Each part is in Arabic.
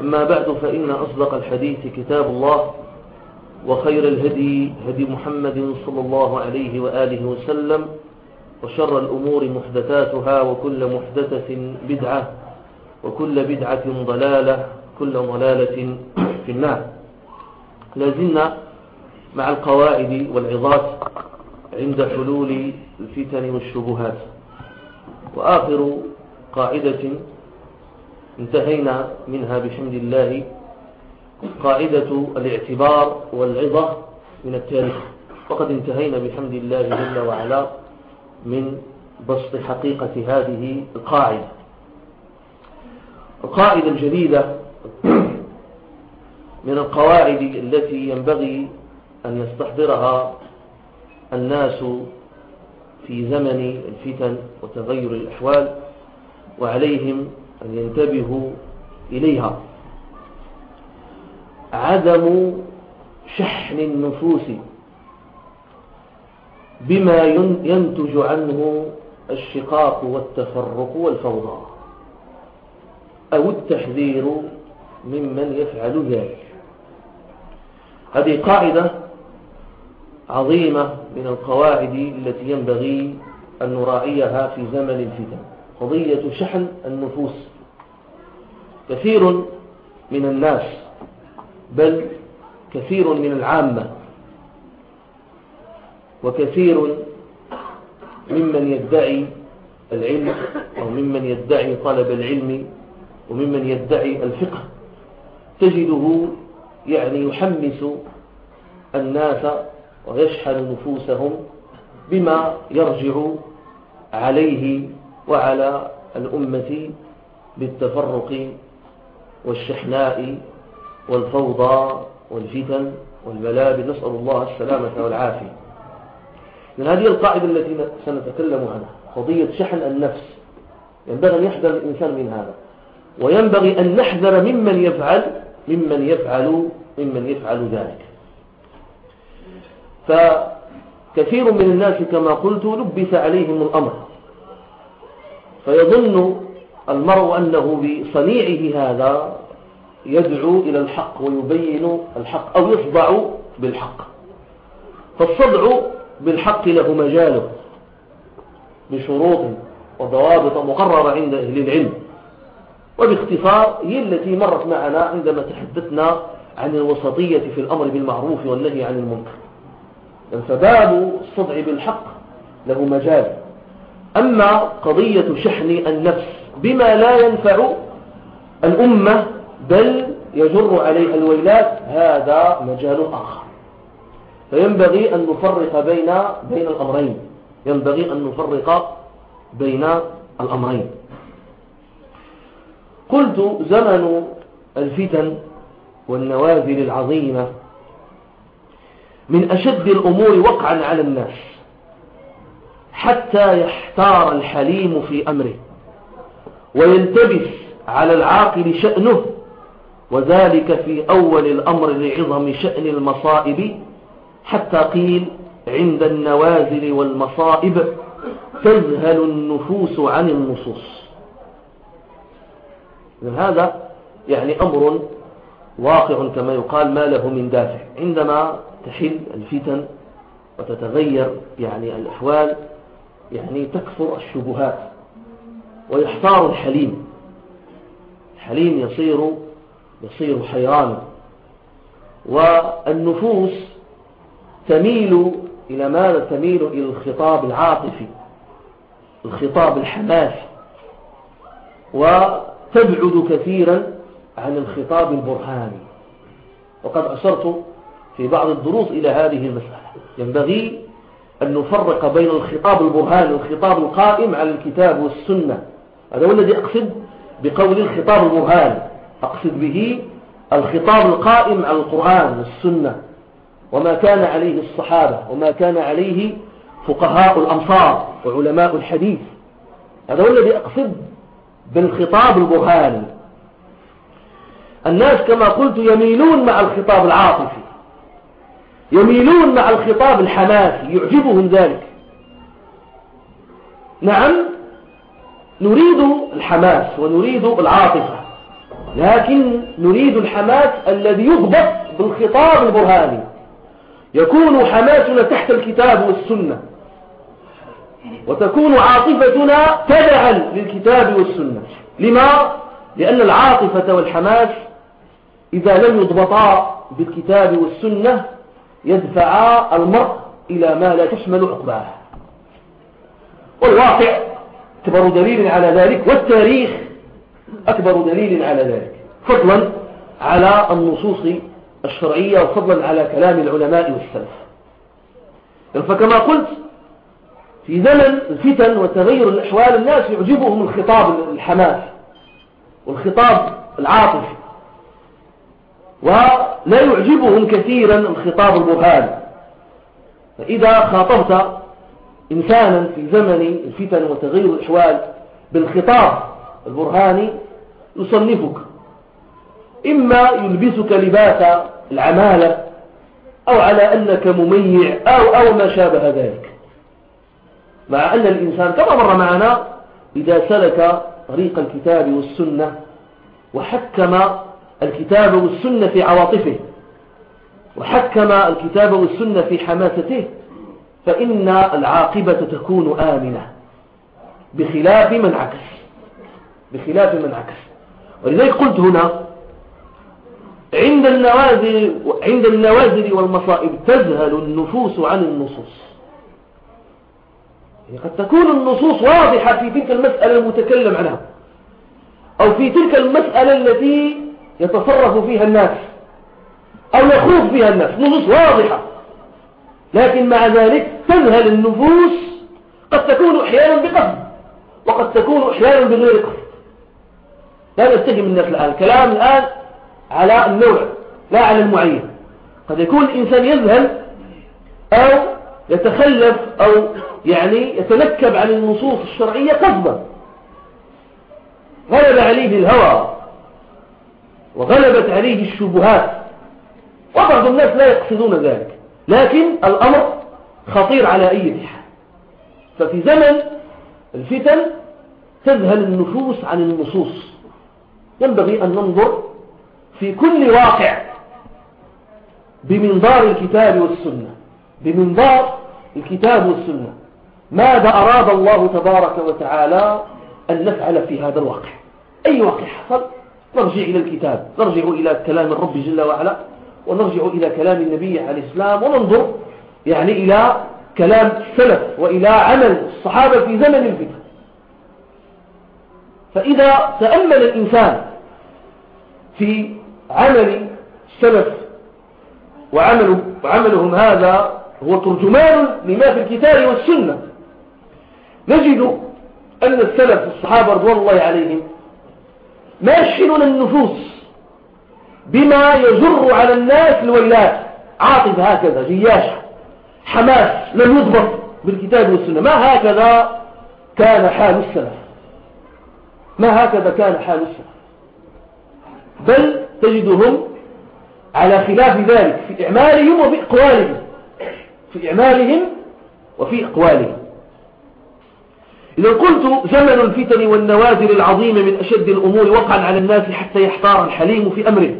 أما بعد فإن أصدق الحديث كتاب الله وخير الهدي هدي محمد صلى الله عليه وآله وسلم وشر الأمور محدثاتها وكل محدثة بدعة وكل بدعة ضلالة كل ضلالة في النار. لازلنا مع القواعد والعظات عند حلول الفتن والشبهات. وآخر قاعدة انتهينا منها بحمد الله. قاعدة الاعتبار والعظة من التاريخ. وقد انتهينا بحمد الله جل وعلا من بسط حقيقة هذه القاعدة. القاعدة الجديدة من القواعد التي ينبغي أن يستحضرها الناس في زمن الفتن وتغير الأحوال وعليهم أن ينتبهوا إليها. عدم شحن النفوس بما ينتج عنه الشقاق والتفرق والفوضى أو التحذير ممن يفعل ذلك. هذه قاعدة عظيمة من القواعد التي ينبغي أن نراعيها في زمن الفتن. قضية شحن النفوس. كثير من الناس بل كثير من العامة. وكثير ممن يدعي العلم أو ممن يدعي طلب العلم وممن يدعي الفقه. تجده يعني يحمس الناس ويشحن نفوسهم بما يرجع عليه وعلى الأمة بالتفرق والشحناء والفوضى والفتن والبلاد نسأل الله السلامة والعافية. من هذه القاعدة التي سنتكلم عنها قضية شحن النفس ينبغي أن يحذر الإنسان من هذا. وينبغي أن نحذر ممن يفعل ممن يفعل ممن يفعل ذلك. فكثير من الناس كما قلت لبس عليهم الأمر. فيظن المرء أنه بصنيعه هذا يدعو إلى الحق ويبين الحق أو يصدع بالحق. فالصدع بالحق له مجاله بشروط وضوابط مقررة عند أهل العلم وباختصار هي التي مرت معنا عندما تحدثنا عن الوسطية في الأمر بالمعروف والنهي عن المنكر. فباب الصدع بالحق له مجال. أما قضية شحن النفس بما لا ينفع الأمة بل يجر عليها الويلات هذا مجال آخر. فينبغي أن نفرق بين بين الأمرين. ينبغي أن نفرق بين الأمرين. قلت زمن الفتن والنوازل العظيمة من أشد الأمور وقعا على الناس. حتى يحتار الحليم في أمره ويلتبس على العاقل شأنه وذلك في أول الأمر لعظم شأن المصائب حتى قيل عند النوازل والمصائب تذهل النفوس عن النصوص. هذا يعني أمر واقع كما يقال ما له من دافع. عندما تحل الفتن وتتغير يعني الأحوال يعني تكثر الشبهات ويحتار الحليم. الحليم يصير يصير حيرانا والنفوس تميل إلى ماذا؟ تميل إلى الخطاب العاطفي الخطاب الحماسي وتبعد كثيرا عن الخطاب البرهاني. وقد أشرت في بعض الدروس إلى هذه المسألة. ينبغي أن نفرق بين الخطاب البرهاني والخطاب القائم على الكتاب والسنة. هذا هو الذي أقصد بقول الخطاب البرهاني. أقصد به الخطاب القائم على القرآن والسنة. وما كان عليه الصحابة وما كان عليه فقهاء الأمصار وعلماء الحديث. هذا هو الذي أقصد بالخطاب البرهاني. الناس كما قلت يميلون مع الخطاب العاطفي. يميلون مع الخطاب الحماسي يعجبهم ذلك. نعم نريد الحماس ونريد العاطفة لكن نريد الحماس الذي يضبط بالخطاب البرهاني. يكون حماسنا تحت الكتاب والسنة وتكون عاطفتنا تبعا للكتاب والسنة. لما؟ لأن العاطفة والحماس إذا لم يضبطا بالكتاب والسنة يدفعا المرء إلى ما لا تحمل عقباه. والواقع أكبر دليل على ذلك والتاريخ أكبر دليل على ذلك. فضلا على النصوص الشرعية وفضلا على كلام العلماء والسلف. فكما قلت في زمن الفتن وتغير الأحوال الناس يعجبهم الخطاب الحماس والخطاب العاطفي. ولا يعجبهم كثيرا الخطاب البرهاني فإذا خاطبت إنسانا في زمن الفتن وتغير الأحوال بالخطاب البرهاني يصنفك إما يلبسك لباس العمالة أو على أنك مميع أو, أو ما شابه ذلك. مع أن الإنسان كما مر معنا إذا سلك طريق الكتاب والسنة وحكم الكتاب والسنة في عواطفه وحكم الكتاب والسنة في حماسته فإن العاقبة تكون آمنة بخلاف من عكس بخلاف من عكس. ولذلك قلت هنا عند النوازل عند النوازل والمصائب تذهل النفوس عن النصوص. يعني قد تكون النصوص واضحة في تلك المسألة المتكلم عنها أو في تلك المسألة التي يتصرف فيها الناس أو يخوض فيها الناس نصوص واضحة. لكن مع ذلك تذهل النفوس قد تكون أحيانا بقصد وقد تكون أحيانا بغير قصد. لا نستهم الناس الآن الكلام الآن على النوع لا على المعين. قد يكون الإنسان يذهل أو يتخلف أو يعني يتنكب عن النصوص الشرعية قصدا. غلب عليه الهوى. وغلبت عليه الشبهات. وبعض الناس لا يقصدون ذلك. لكن الأمر خطير على أي حال. ففي زمن الفتن تذهل النفوس عن النصوص. ينبغي أن ننظر في كل واقع بمنظار الكتاب والسنة. بمنظار الكتاب والسنة. ماذا أراد الله تبارك وتعالى أن نفعل في هذا الواقع؟ أي واقع حصل؟ نرجع إلى الكتاب نرجع إلى كلام الرب جل وعلا ونرجع إلى كلام النبي عليه السلام وننظر يعني إلى كلام السلف وإلى عمل الصحابة في زمن الفتن. فإذا تأمل الإنسان في عمل السلف وعمله وعملهم هذا هو ترجمان لما في الكتاب والسنة. نجد أن السلف الصحابة رضوان الله عليهم ماشلون النفوس بما يجر على الناس الويلات عاطفة هكذا جياشة حماس لم يضبط بالكتاب والسنة. ما هكذا كان حال السلف؟ ما هكذا كان حال السلف؟ بل تجدهم على خلاف ذلك في إعمالهم وفي إقوالهم. في إعمالهم وفي إقوالهم. إذا قلت زمن الفتن والنوازل العظيمة من أشد الأمور وقعا على الناس حتى يحتار الحليم في أمره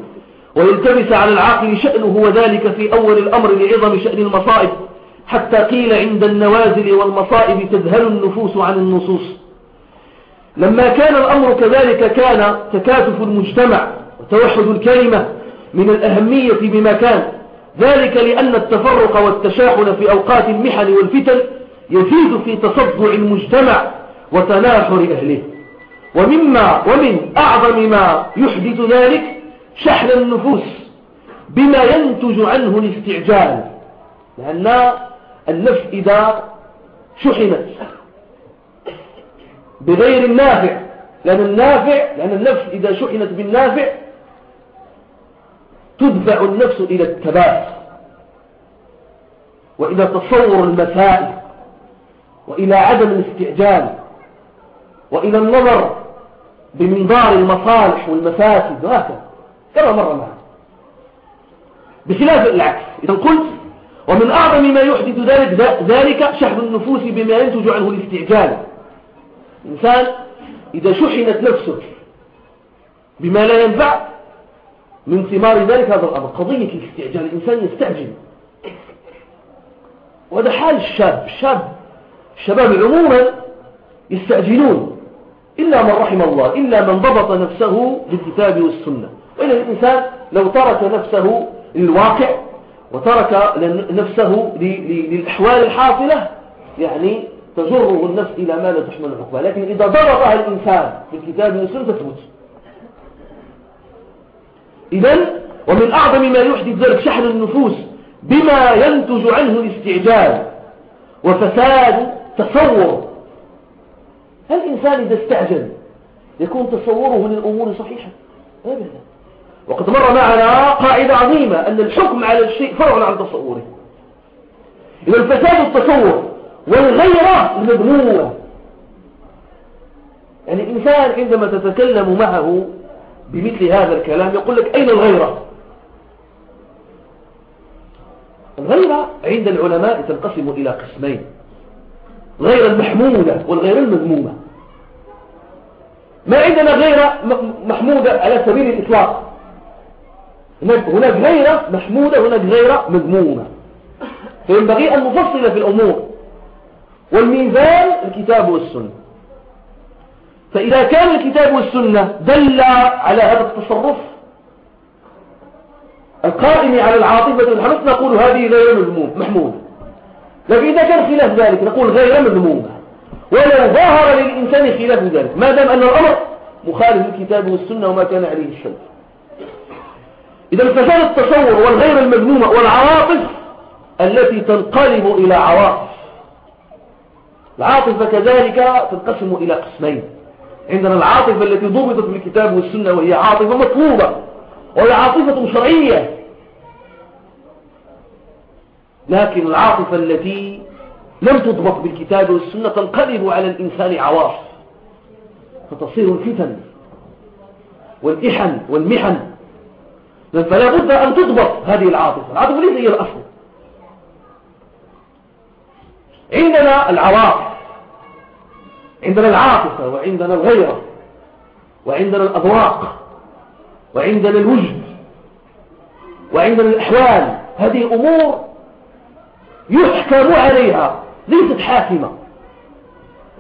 ويلتبس على العاقل شأنه وذلك في أول الأمر لعظم شأن المصائب حتى قيل عند النوازل والمصائب تذهل النفوس عن النصوص. لما كان الأمر كذلك كان تكاتف المجتمع وتوحد الكلمة من الأهمية بما كان ذلك لأن التفرق والتشاحن في أوقات المحن والفتن يزيد في تصدع المجتمع وتناحر أهله. ومما ومن أعظم ما يحدث ذلك شحن النفوس بما ينتج عنه الاستعجال. لأن النفس إذا شحنت بغير النافع لأن النافع لأن النفس إذا شحنت بالنافع تدفع النفس إلى التبات وإلى تصور المسائل وإلى عدم الاستعجال وإلى النظر بمنظار المصالح والمفاسد وهكذا. كما مر معنا. بخلاف العكس. إذا قلت ومن أعظم ما يحدث ذلك ذلك شحن النفوس بما ينتج عنه الاستعجال الإنسان إذا شحنت نفسه بما لا ينفع من ثمار ذلك هذا الأمر. قضية الاستعجال الإنسان يستعجل. وهذا حال الشاب. الشاب الشباب عموما يستعجلون إلا من رحم الله إلا من ضبط نفسه بالكتاب والسنة. وإن الإنسان لو ترك نفسه للواقع وترك نفسه للأحوال الحاصلة يعني تجره النفس إلى ما لا تحمل العقبة لكن إذا ضبطها الإنسان بالكتاب والسنة تثبت إذن ومن أعظم ما يحدث ذلك شحن النفوس بما ينتج عنه الاستعجال وفساد تصور. هل الإنسان إذا استعجل يكون تصوره للأمور صحيحة أبدا. وقد مر معنا قاعدة عظيمة أن الحكم على الشيء فرع عن تصوره. إذا الفساد التصور والغيرة المذمومة يعني الإنسان عندما تتكلم معه بمثل هذا الكلام يقول لك أين الغيرة؟ الغيرة عند العلماء تنقسم إلى قسمين. غير المحمودة والغير المذمومة. ما عندنا غيرة محمودة على سبيل الإطلاق. هناك غيرة محمودة هناك غيرة مذمومة. فينبغي أن نفصل في الأمور. والميزان الكتاب والسنة. فإذا كان الكتاب والسنة دل على هذا التصرف القائم على العاطفة والحمس نقول هذه غير محمودة. لكن إذا كان خلاف ذلك نقول غير مذمومة ولو ظهر للإنسان خلاف ذلك ما دام أن الأمر مخالف للكتاب والسنة وما كان عليه السلف إذا فساد التصور والغير المذمومة والعواطف التي تنقلب إلى عواطف. العاطفة كذلك تنقسم إلى قسمين. عندنا العاطفة التي ضبطت بالكتاب والسنة وهي عاطفة مطلوبة وهي عاطفة شرعية. لكن العاطفة التي لم تضبط بالكتاب والسنة تنقلب على الإنسان عواصف فتصير الفتن والإحن والمحن. فلا بد أن تضبط هذه العاطفة. العاطفة ليس هي الأصل. عندنا العواطف عندنا العاطفة وعندنا الغيرة وعندنا الأذواق وعندنا الوجد وعندنا الأحوال. هذه أمور يحكم عليها. ليست حاكمة.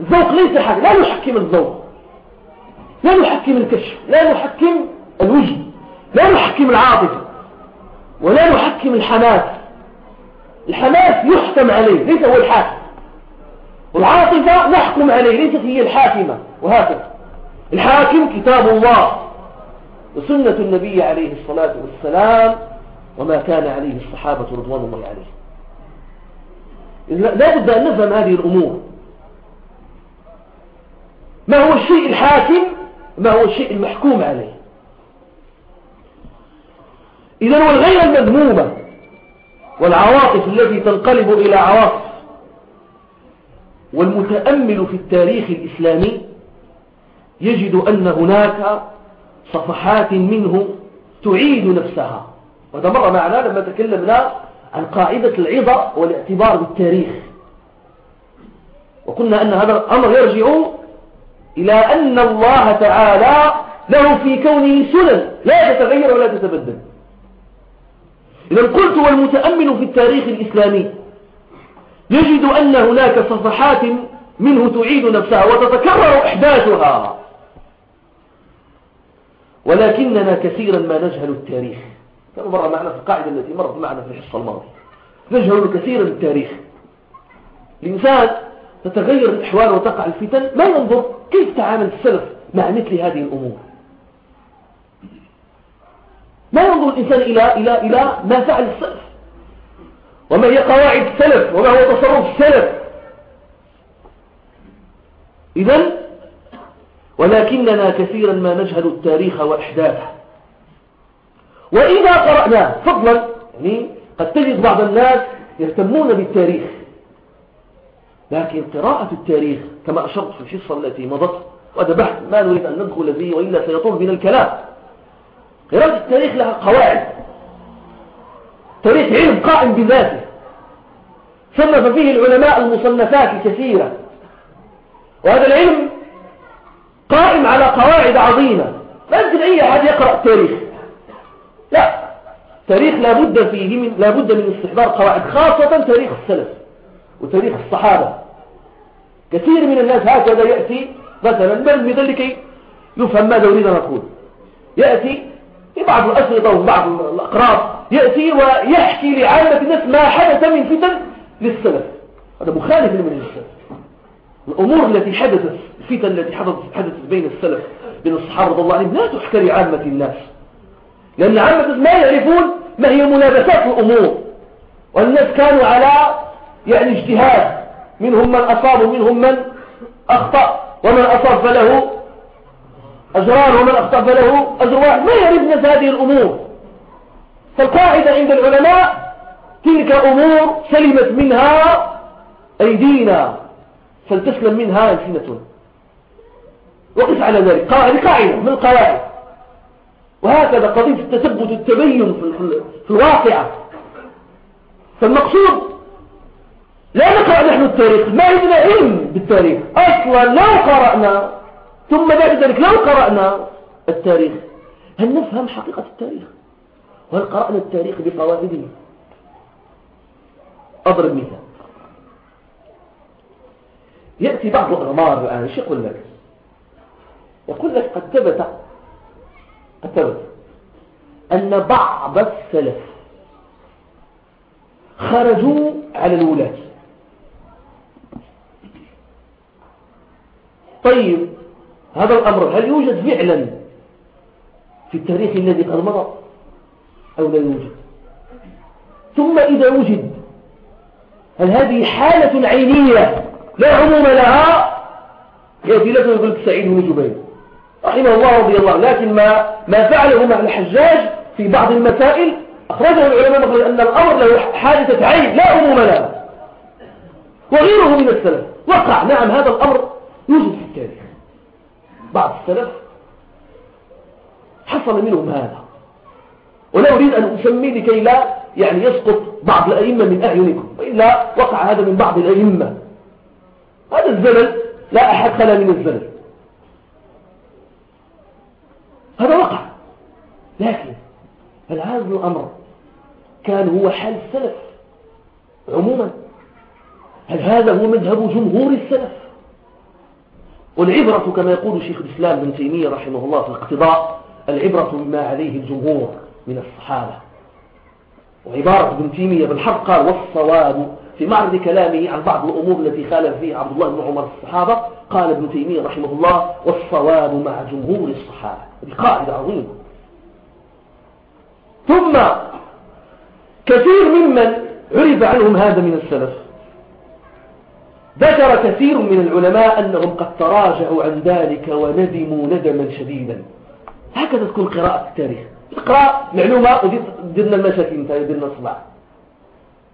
الذوق ليس حاكم. لا نحكم الذوق. لا نحكم الكشف. لا نحكم الوجد لا نحكم العاطفة. ولا نحكم الحماس. الحماس يحكم عليه. ليس هو الحاكم. والعاطفة نحكم عليه. ليست هي الحاكمة. وهكذا. الحاكم كتاب الله. وسنة النبي عليه الصلاة والسلام. وما كان عليه الصحابة رضوان الله عليه. لا بد أن نفهم هذه الأمور. ما هو الشيء الحاكم؟ ما هو الشيء المحكوم عليه. إذا والغير المذمومة والعواطف التي تنقلب إلى عواطف والمتأمل في التاريخ الإسلامي يجد أن هناك صفحات منه تعيد نفسها. وهذا مر معنا لما تكلمنا عن قاعدة العظة والاعتبار بالتاريخ. وقلنا أن هذا الأمر يرجع إلى أن الله تعالى له في كونه سنن لا تتغير ولا تتبدل إذا قلت والمتأمل في التاريخ الإسلامي يجد أن هناك صفحات منه تعيد نفسها وتتكرر إحداثها. ولكننا كثيرا ما نجهل التاريخ. مر معنا في القاعدة التي مرت معنا في الحصة الماضية. نجهل كثيرا التاريخ. الإنسان تتغير الأحوال وتقع الفتن ما ينظر كيف تعامل السلف مع مثل هذه الأمور. ما ينظر الإنسان إلى, إلى, إلى ما فعل السلف. وما هي قواعد السلف وما هو تصرف السلف. إذن ولكننا كثيرا ما نجهل التاريخ وإحداثه. وإذا قرأناه فضلا يعني قد تجد بعض الناس يهتمون بالتاريخ. لكن قراءة التاريخ كما أشرت في الحصة التي مضت وهذا بحث ما نريد أن ندخل فيه وإلا سيطول بنا الكلام. قراءة التاريخ لها قواعد. تاريخ علم قائم بذاته. صنف فيه العلماء المصنفات الكثيرة وهذا العلم قائم على قواعد عظيمة. لا يمكن أي أحد يقرأ التاريخ. لا. تاريخ لابد فيه من لابد من استحضار قواعد خاصة تاريخ السلف وتاريخ الصحابة. كثير من الناس هكذا يأتي مثلا بل بذلك يفهم ماذا أريد أن أقول يأتي في بعض الأسئلة وبعض الأقراض يأتي ويحكي لعامة الناس ما حدث من فتن للسلف. هذا مخالف لمنهج السلف الأمور التي حدثت الفتن التي حدثت, حدثت بين السلف بين الصحابة رضي الله عنهم لا تحكى لعامة الناس. لأن عامة ما يعرفون ما هي ملابسات الأمور. والناس كانوا على يعني اجتهاد. منهم من أصاب ومنهم من أخطأ. ومن أصاب فله أجران ومن أخطأ فله أجر واحد. ما يعرف الناس هذه الأمور. فالقاعدة عند العلماء تلك أمور سلمت منها أيدينا. فلتسلم منها ألسنتنا. وقف على ذلك. قاعدة من القواعد. وهكذا قضية التثبت التبين في الواقعة. فالمقصود لا نقرأ نحن التاريخ ما عندنا علم بالتاريخ. أصلا لو قرأنا ثم بعد ذلك لو قرأنا التاريخ هل نفهم حقيقة التاريخ؟ وهل قرأنا التاريخ بقواعده أضرب مثال. يأتي بعض الأغمار الآن إيش يقول لك يقول لك قد ثبت ثبت أن بعض السلف خرجوا على الولاة طيب هذا الأمر هل يوجد فعلا في التاريخ الذي قد مضى أو لا يوجد؟ ثم إذا وجد هل هذه حالة عينية لا عموم لها؟ يأتي لكم يقول سعيد بن جبير. رحمه الله رضي الله لكن ما ما فعله مع الحجاج في بعض المسائل أخرجه العلماء مخرج أن الأمر له حادثة عين لا عموم لها وغيره من السلف. وقع. نعم هذا الأمر يوجد في التاريخ. بعض السلف حصل منهم هذا. ولا أريد أن أسمي لكي لا يعني يسقط بعض الأئمة من أعينكم. وإلا وقع هذا من بعض الأئمة. هذا الزلل لا أحد خلا من الزلل. هذا وقع لكن هل هذا الأمر كان هو حال السلف عموما. هل هذا هو مذهب جمهور السلف؟ والعبرة كما يقول شيخ الإسلام بن تيمية رحمه الله في الاقتضاء العبرة بما عليه الجمهور من الصحابة. وعبارة ابن تيمية بالحق قال والصواب في معرض كلامه عن بعض الأمور التي خالف فيها عبد الله بن عمر الصحابة قال ابن تيمية رحمه الله والصواب مع جمهور الصحابة. هذه قاعدة عظيمة. ثم كثير ممن عرف عنهم هذا من السلف. ذكر كثير من العلماء أنهم قد تراجعوا عن ذلك وندموا ندما شديدا. هكذا تكون قراءة التاريخ. تقرأ معلومة وديرنا المشاكل انتهى ديرنا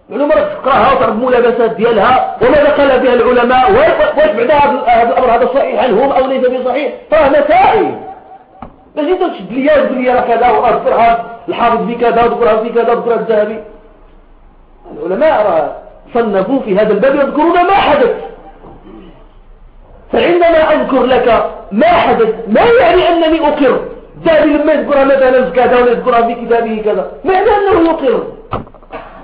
الصباح معلومة تقرأها وتعرف ملابسات ديالها؟ وماذا قال بها العلماء؟ واش بعد هذا الأمر؟ هذا صحيح؟ عنهم أو ليس بصحيح؟ راه مسائل. ماشي انت تشد ليا لي راه كذا واذكرها الحافظ بكذا وذكرها في كذا وذكرها الذهبي. العلماء راه صنفوا في هذا الباب يذكرون ما حدث. فعندما أذكر لك ما حدث ما يعني أنني أقر؟ الذهبي لما يذكرها مثلا كذا ولا يذكرها في كتابه كذا. معنى أنه يقر.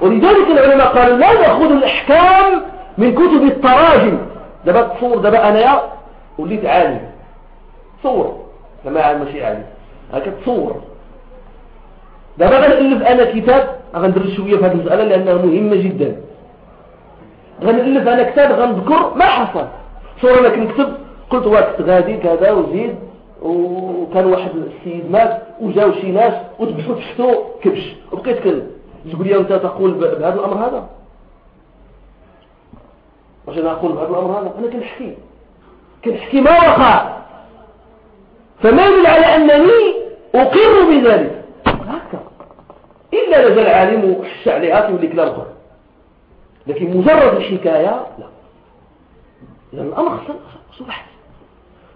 ولذلك العلماء قالوا لا نأخذ الأحكام من كتب التراجم. دابا تصور دابا أنا وليت عالم. صور. جماعة ماشي عالم هكا تصور دابا غنألف أنا كتاب غندرس شوية في هذه المسألة لأنها مهمة جدا. غنألف أنا كتاب غنذكر ما حصل. صورة أنا كنكتب قلت وقت غادي كذا وزيد وكان واحد السيد مات وجاو شي ناس وذبحوا تحتو كبش. وبقيت كل تقول لي أنت تقول بهذا الأمر هذا؟ واش أنا أقول بهذا الأمر هذا. أنا كنحكي كنحكي ما وقع. فما يدل على أنني أقر بذلك. هكا كان ذا العالم وحش عليها تولي كلام اخر لكن مجرد الحكاية لا. لأن الأمر خصو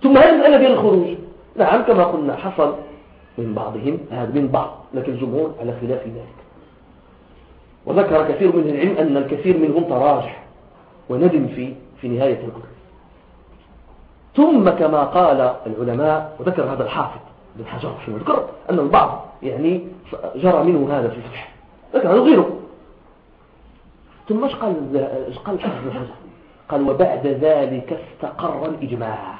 ثم هذه المسألة ديال الخروج؟ نعم كما قلنا حصل من بعضهم هذا من بعض لكن الجمهور على خلاف ذلك. وذكر كثير من العلم أن الكثير منهم تراجح وندم في في نهاية الأمر. ثم كما قال العلماء وذكر هذا الحافظ بن حجر رحمه ذكر أن البعض يعني جرى منه هذا في الفتح. ذكر هذا غيره ثم إيش قال إيش قال بن حجر؟ قال وبعد ذلك استقر الإجماع.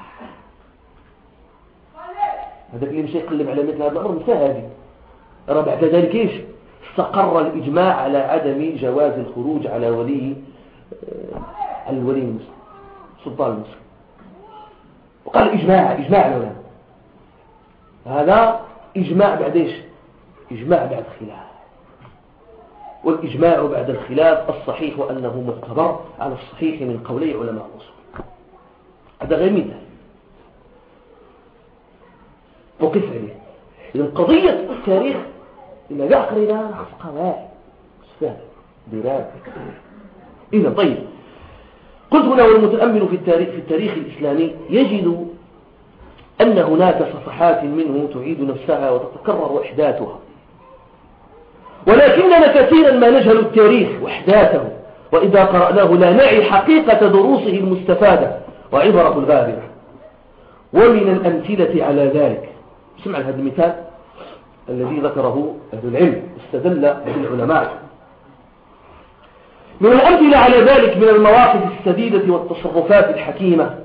هذاك اللي مشى يقلب على مثل هذا الأمر مسا هذه ترى بعد ذلك إيش؟ استقر الإجماع على عدم جواز الخروج على ولي آه، الولي المسلم سلطان المسلم. وقال إجماع إجماع العلماء. هذا إجماع بعد إيش؟ إجماع بعد خلاف. والإجماع بعد الخلاف الصحيح وأنه معتبر على الصحيح من قولي علماء الأصول. هذا غير مثال. وقف عليه. إذن قضية التاريخ إلا جاء قرينا نخص قواعد سهل دراسة. إذا طيب قلت هنا والمتأمل في التاريخ, في التاريخ الإسلامي يجد أن هناك صفحات منه تعيد نفسها وتتكرر أحداثها ولكننا كثيرا ما نجهل التاريخ وأحداثه وإذا قرأناه لا نعي حقيقة دروسه المستفادة وعبرة الغابرة. ومن الأمثلة على ذلك اسمع هذا المثال؟ الذي ذكره أهل العلم استدل به العلماء من الأمثلة على ذلك من المواقف السديدة والتصرفات الحكيمة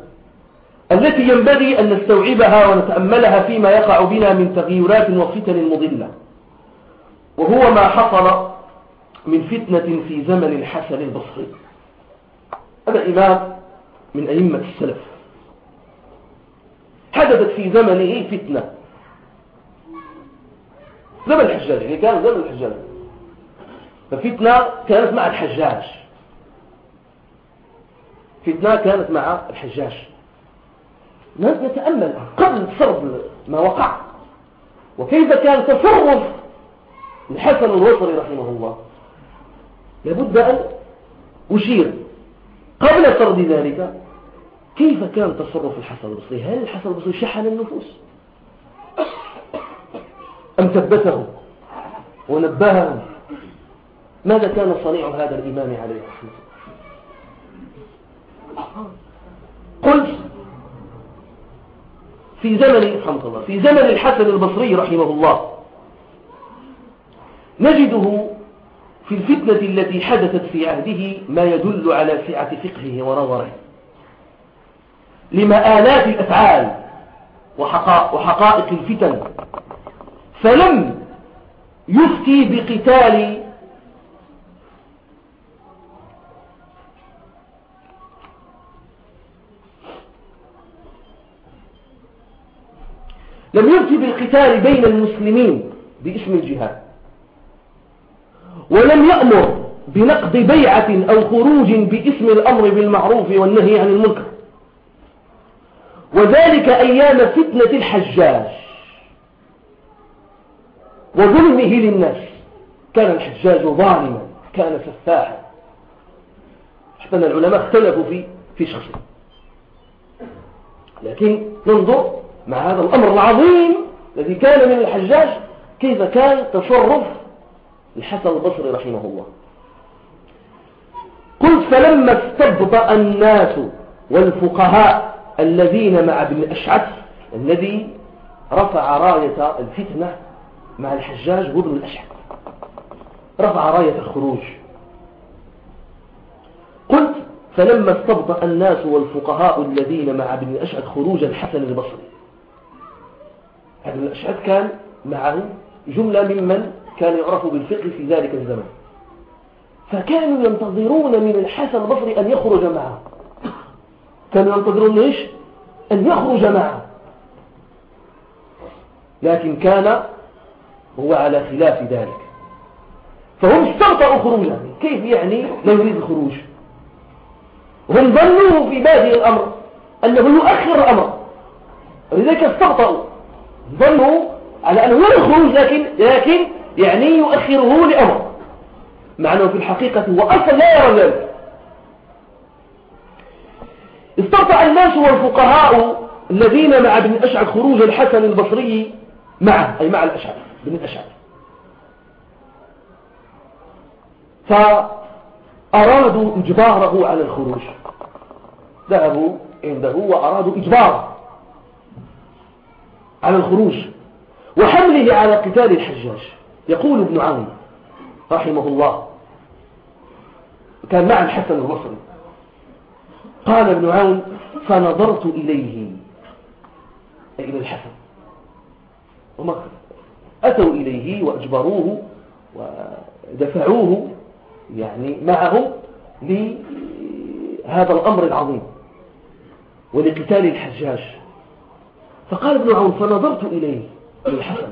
التي ينبغي أن نستوعبها ونتأملها فيما يقع بنا من تغيرات وفتن مضلة وهو ما حصل من فتنة في زمن الحسن البصري. هذا إمام من أئمة السلف. حدثت في زمنه فتنة زمن الحجاج يعني كان زمن الحجاج. ففتنة كانت مع الحجاج. فتنة كانت مع الحجاج. نتأمل قبل سرد ما وقع. وكيف كان تصرف الحسن البصري رحمه الله؟ لابد أن أشير. قبل سرد ذلك كيف كان تصرف الحسن البصري؟ هل الحسن البصري شحن النفوس؟ أم ثبته ونبههم؟ ماذا كان صنيع هذا الإمام عليه؟ الله قلت في زمن رحمه الله في زمن الحسن البصري رحمه الله نجده في الفتنة التي حدثت في عهده ما يدل على سعة فقهه ونظره لمآلات الأفعال وحقائق الفتن فلم يفتي بقتال لم يفتي بالقتال بين المسلمين باسم الجهاد ولم يأمر بنقض بيعة أو خروج باسم الأمر بالمعروف والنهي عن المنكر. وذلك أيام فتنة الحجاج. وظلمه للناس. كان الحجاج ظالما كان سفاحا. حتى أن العلماء اختلفوا في في شخصه. لكن ننظر مع هذا الأمر العظيم الذي كان من الحجاج كيف كان تصرف الحسن البصري رحمه الله. قلت فلما استبطأ الناس والفقهاء الذين مع ابن الأشعث الذي رفع راية الفتنة مع الحجاج وابن الأشعث. رفع راية الخروج. قلت فلما استبطأ الناس والفقهاء الذين مع ابن الأشعث خروج الحسن البصري. ابن الأشعث كان معه جملة ممن كان يعرف بالفقه في ذلك الزمن. فكانوا ينتظرون من الحسن البصري أن يخرج معه. كانوا ينتظرون إيش أن يخرج معه. لكن كان هو على خلاف ذلك. فهم استبطأوا خروجه. كيف يعني لا يريد الخروج؟ هم ظنوا في بادئ الأمر أنه يؤخر الأمر. ولذلك استبطأوا ظنوا على أنه هو الخروج لكن, لكن يعني يؤخره لأمر. مع أنه في الحقيقة هو أصلا لا يرى ذلك. استطاع الناس والفقهاء الذين مع ابن أشعث خروج الحسن البصري معه أي مع الأشعث. بن الأشعث فأرادوا إجباره على الخروج. ذهبوا عنده وأرادوا إجباره على الخروج وحمله على قتال الحجاج. يقول ابن عون رحمه الله كان مع الحسن البصري قال ابن عون فنظرت إليه. إلى الحسن. وما أتوا إليه وأجبروه ودفعوه يعني معهم لهذا الأمر العظيم ولقتال الحجاج. فقال ابن عون فنظرت إليه الحسن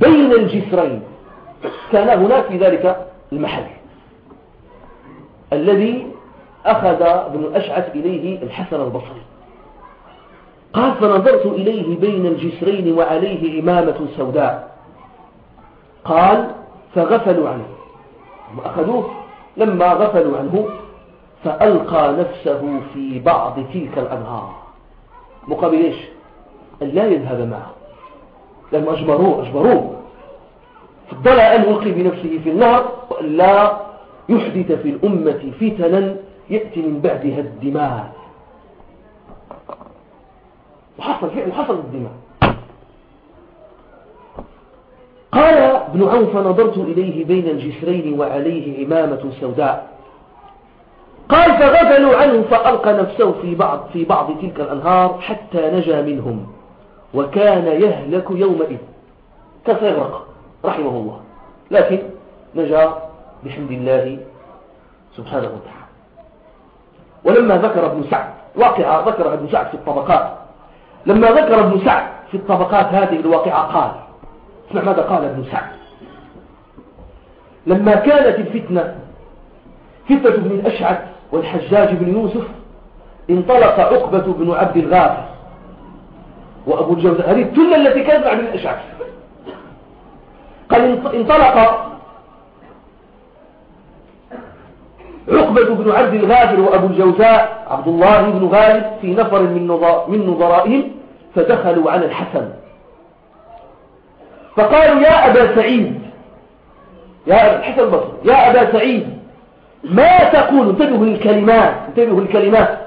بين الجسرين كان هناك في ذلك المحل الذي أخذ ابن الأشعث إليه الحسن البصري. قال فنظرت إليه بين الجسرين وعليه إمامة سوداء. قال فغفلوا عنه. أخذوه. لما غفلوا عنه فألقى نفسه في بعض تلك الأنهار. مقابل إيش؟ أن لا يذهب معه. لأنه أجبروه أجبروه. فضل أن يلقي بنفسه في النهر وأن لا يحدث في الأمة فتنا يأتي من بعدها الدماء. وحصل فعلا حصل الدماء. قال ابن عون فنظرت إليه بين الجسرين وعليه عمامة سوداء. قال فغفلوا عنه فألقى نفسه في بعض, في بعض تلك الأنهار حتى نجا منهم وكان يهلك يومئذ. كسيغرق رحمه الله. لكن نجا بحمد الله سبحانه وتعالى. ولما ذكر ابن سعد واقعة ذكر ابن سعد في الطبقات. لما ذكر ابن سعد في الطبقات هذه الواقعة قال اسمع ماذا قال ابن سعد. لما كانت الفتنة فتنة بن الأشعث والحجاج بن يوسف انطلق عقبة بن عبد الغافر وأبو الجوزاء. هذه التلة التي كانت مع ابن الأشعث. قال انطلق عقبة بن عبد الغافر وأبو الجوزاء عبد الله بن غالب في نفر من نظرائهم فدخلوا على الحسن. فقالوا يا أبا سعيد يا الحسن البصري يا أبا سعيد ما تقول؟ انتبهوا للكلمات انتبهوا للكلمات.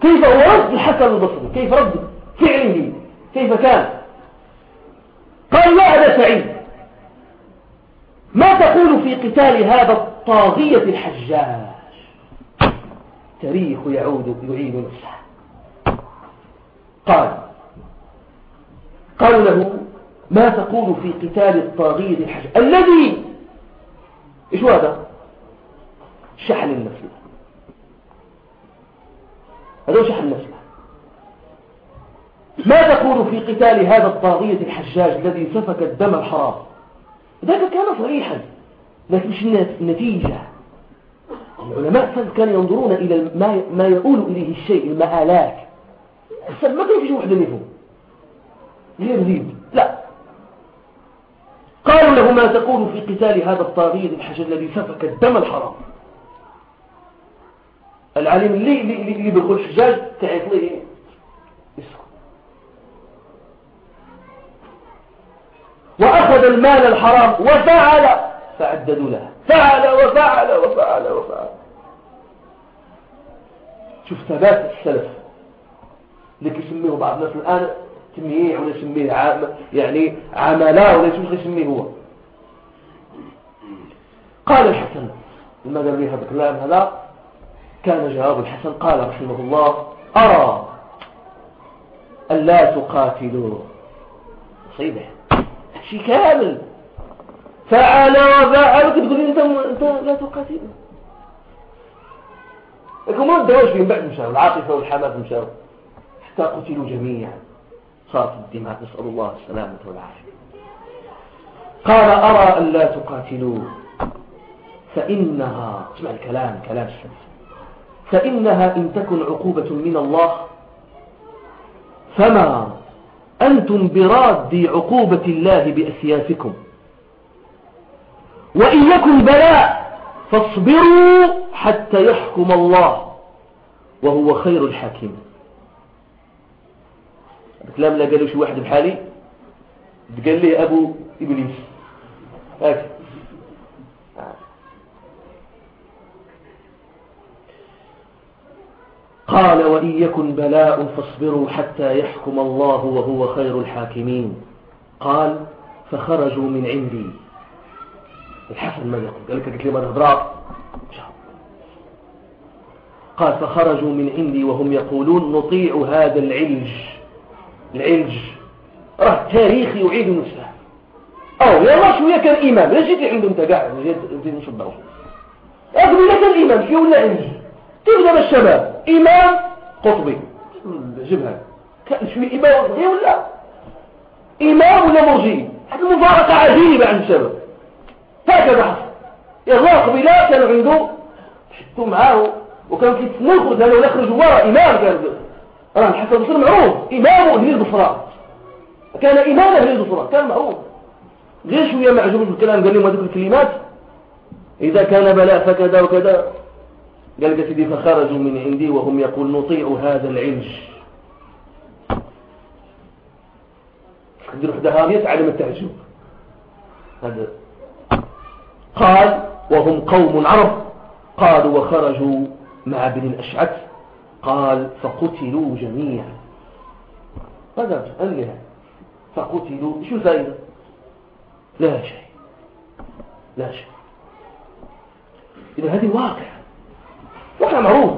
كيف هو رد الحسن البصري؟ كيف رد فعله؟ كيف كان؟ قال يا أبا سعيد ما تقول في قتال هذا الطاغية الحجاج؟ تاريخ يعود يعيد نفسه. قال قالوا له ما تقول في قتال الطاغية الحجاج الذي إيش هذا؟ شحن النفس هذا شحن النفس ما تقول في قتال هذا الطاغية الحجاج الذي سفك الدم الحرام؟ ذلك كان صريحا لكن مش النتيجة. العلماء كانوا ينظرون إلى ما يؤول إليه الشيء المآلات. ما كان في واحد منهم. يزيد لا. قالوا له ما تقول في قتال هذا الطاغية الحجاج الذي سفك الدم الحرام. العالم اللي اللي اللي بيقول الحجاج تعيط ليه؟ يسكت. وأخذ المال الحرام وفعل. فعددوا له. فعل وفعل وفعل وفعل. شوف ثبات السلف. اللي كيسميه بعض الناس الآن تمييع ولا يسميه عام يعني عملاء ولا يسميه يسميه هو؟ قال الحسن. لما قال لي هذا الكلام؟ هذا كان جواب الحسن. قال رحمه الله أرى ألا تقاتلوا. صيبه شيء كامل. فعل وفعل تقول انت أنت لا تقاتل لكن ما ندوش من بعد مشاور العاطفة والحماس مشاور حتى قتلوا جميعا. صارت الدماء نسأل الله السلامة والعافية. قال أرى أن لا فإنها اسمع الكلام كلام السلف فإنها إن تكن عقوبة من الله فما أنتم براد عقوبة الله بأسيافكم وإن يكن بلاء فاصبروا حتى يحكم الله وهو خير الحاكم الكلام لا قالوا شي واحد بحالي؟ قال لي أبو إبليس هكذا قال وإن يكن بلاء فاصبروا حتى يحكم الله وهو خير الحاكمين. قال فخرجوا من عندي. الحسن ماذا يقول. قال لك قلت لي ماذا ضراب قال فخرجوا من عندي وهم يقولون نطيع هذا العلج. العلج. راه تاريخ يعيد نفسه. أو يا الله شوية كان امام لا جيت عنده انت قاعد جيت نشبعه أقول لك الامام شو ولا عندي تبدا الشباب؟ امام قطبي. جبهة. كان شوية امام قطبي ولا؟ امام ولا مرجي حتى المفارقه عجيبة عند الشباب. هكذا حصل. الراقبي لا كان عنده حطوا معاه وكان كيتسنى يخرج لأنه يخرج وراء امام كان راه الحسن البصري معروف إمام أهل البصره كان إمام أهل البصره كان معروف. غير شوية معجوب بالكلام؟ قال لهم هذوك الكلمات. إذا كان بلاء فكذا وكذا. قال لك سيدي فخرجوا من عندي وهم يقول نطيع هذا العلج ندير وحده هاميه علم التعجب. هذا. قال وهم قوم عرب. قالوا وخرجوا مع ابن الأشعث. قال فقتلوا جميعا. ماذا أنها فقتلوا شو الفائدة لا شيء. لا شيء. إذا هذه واقع واقع معروف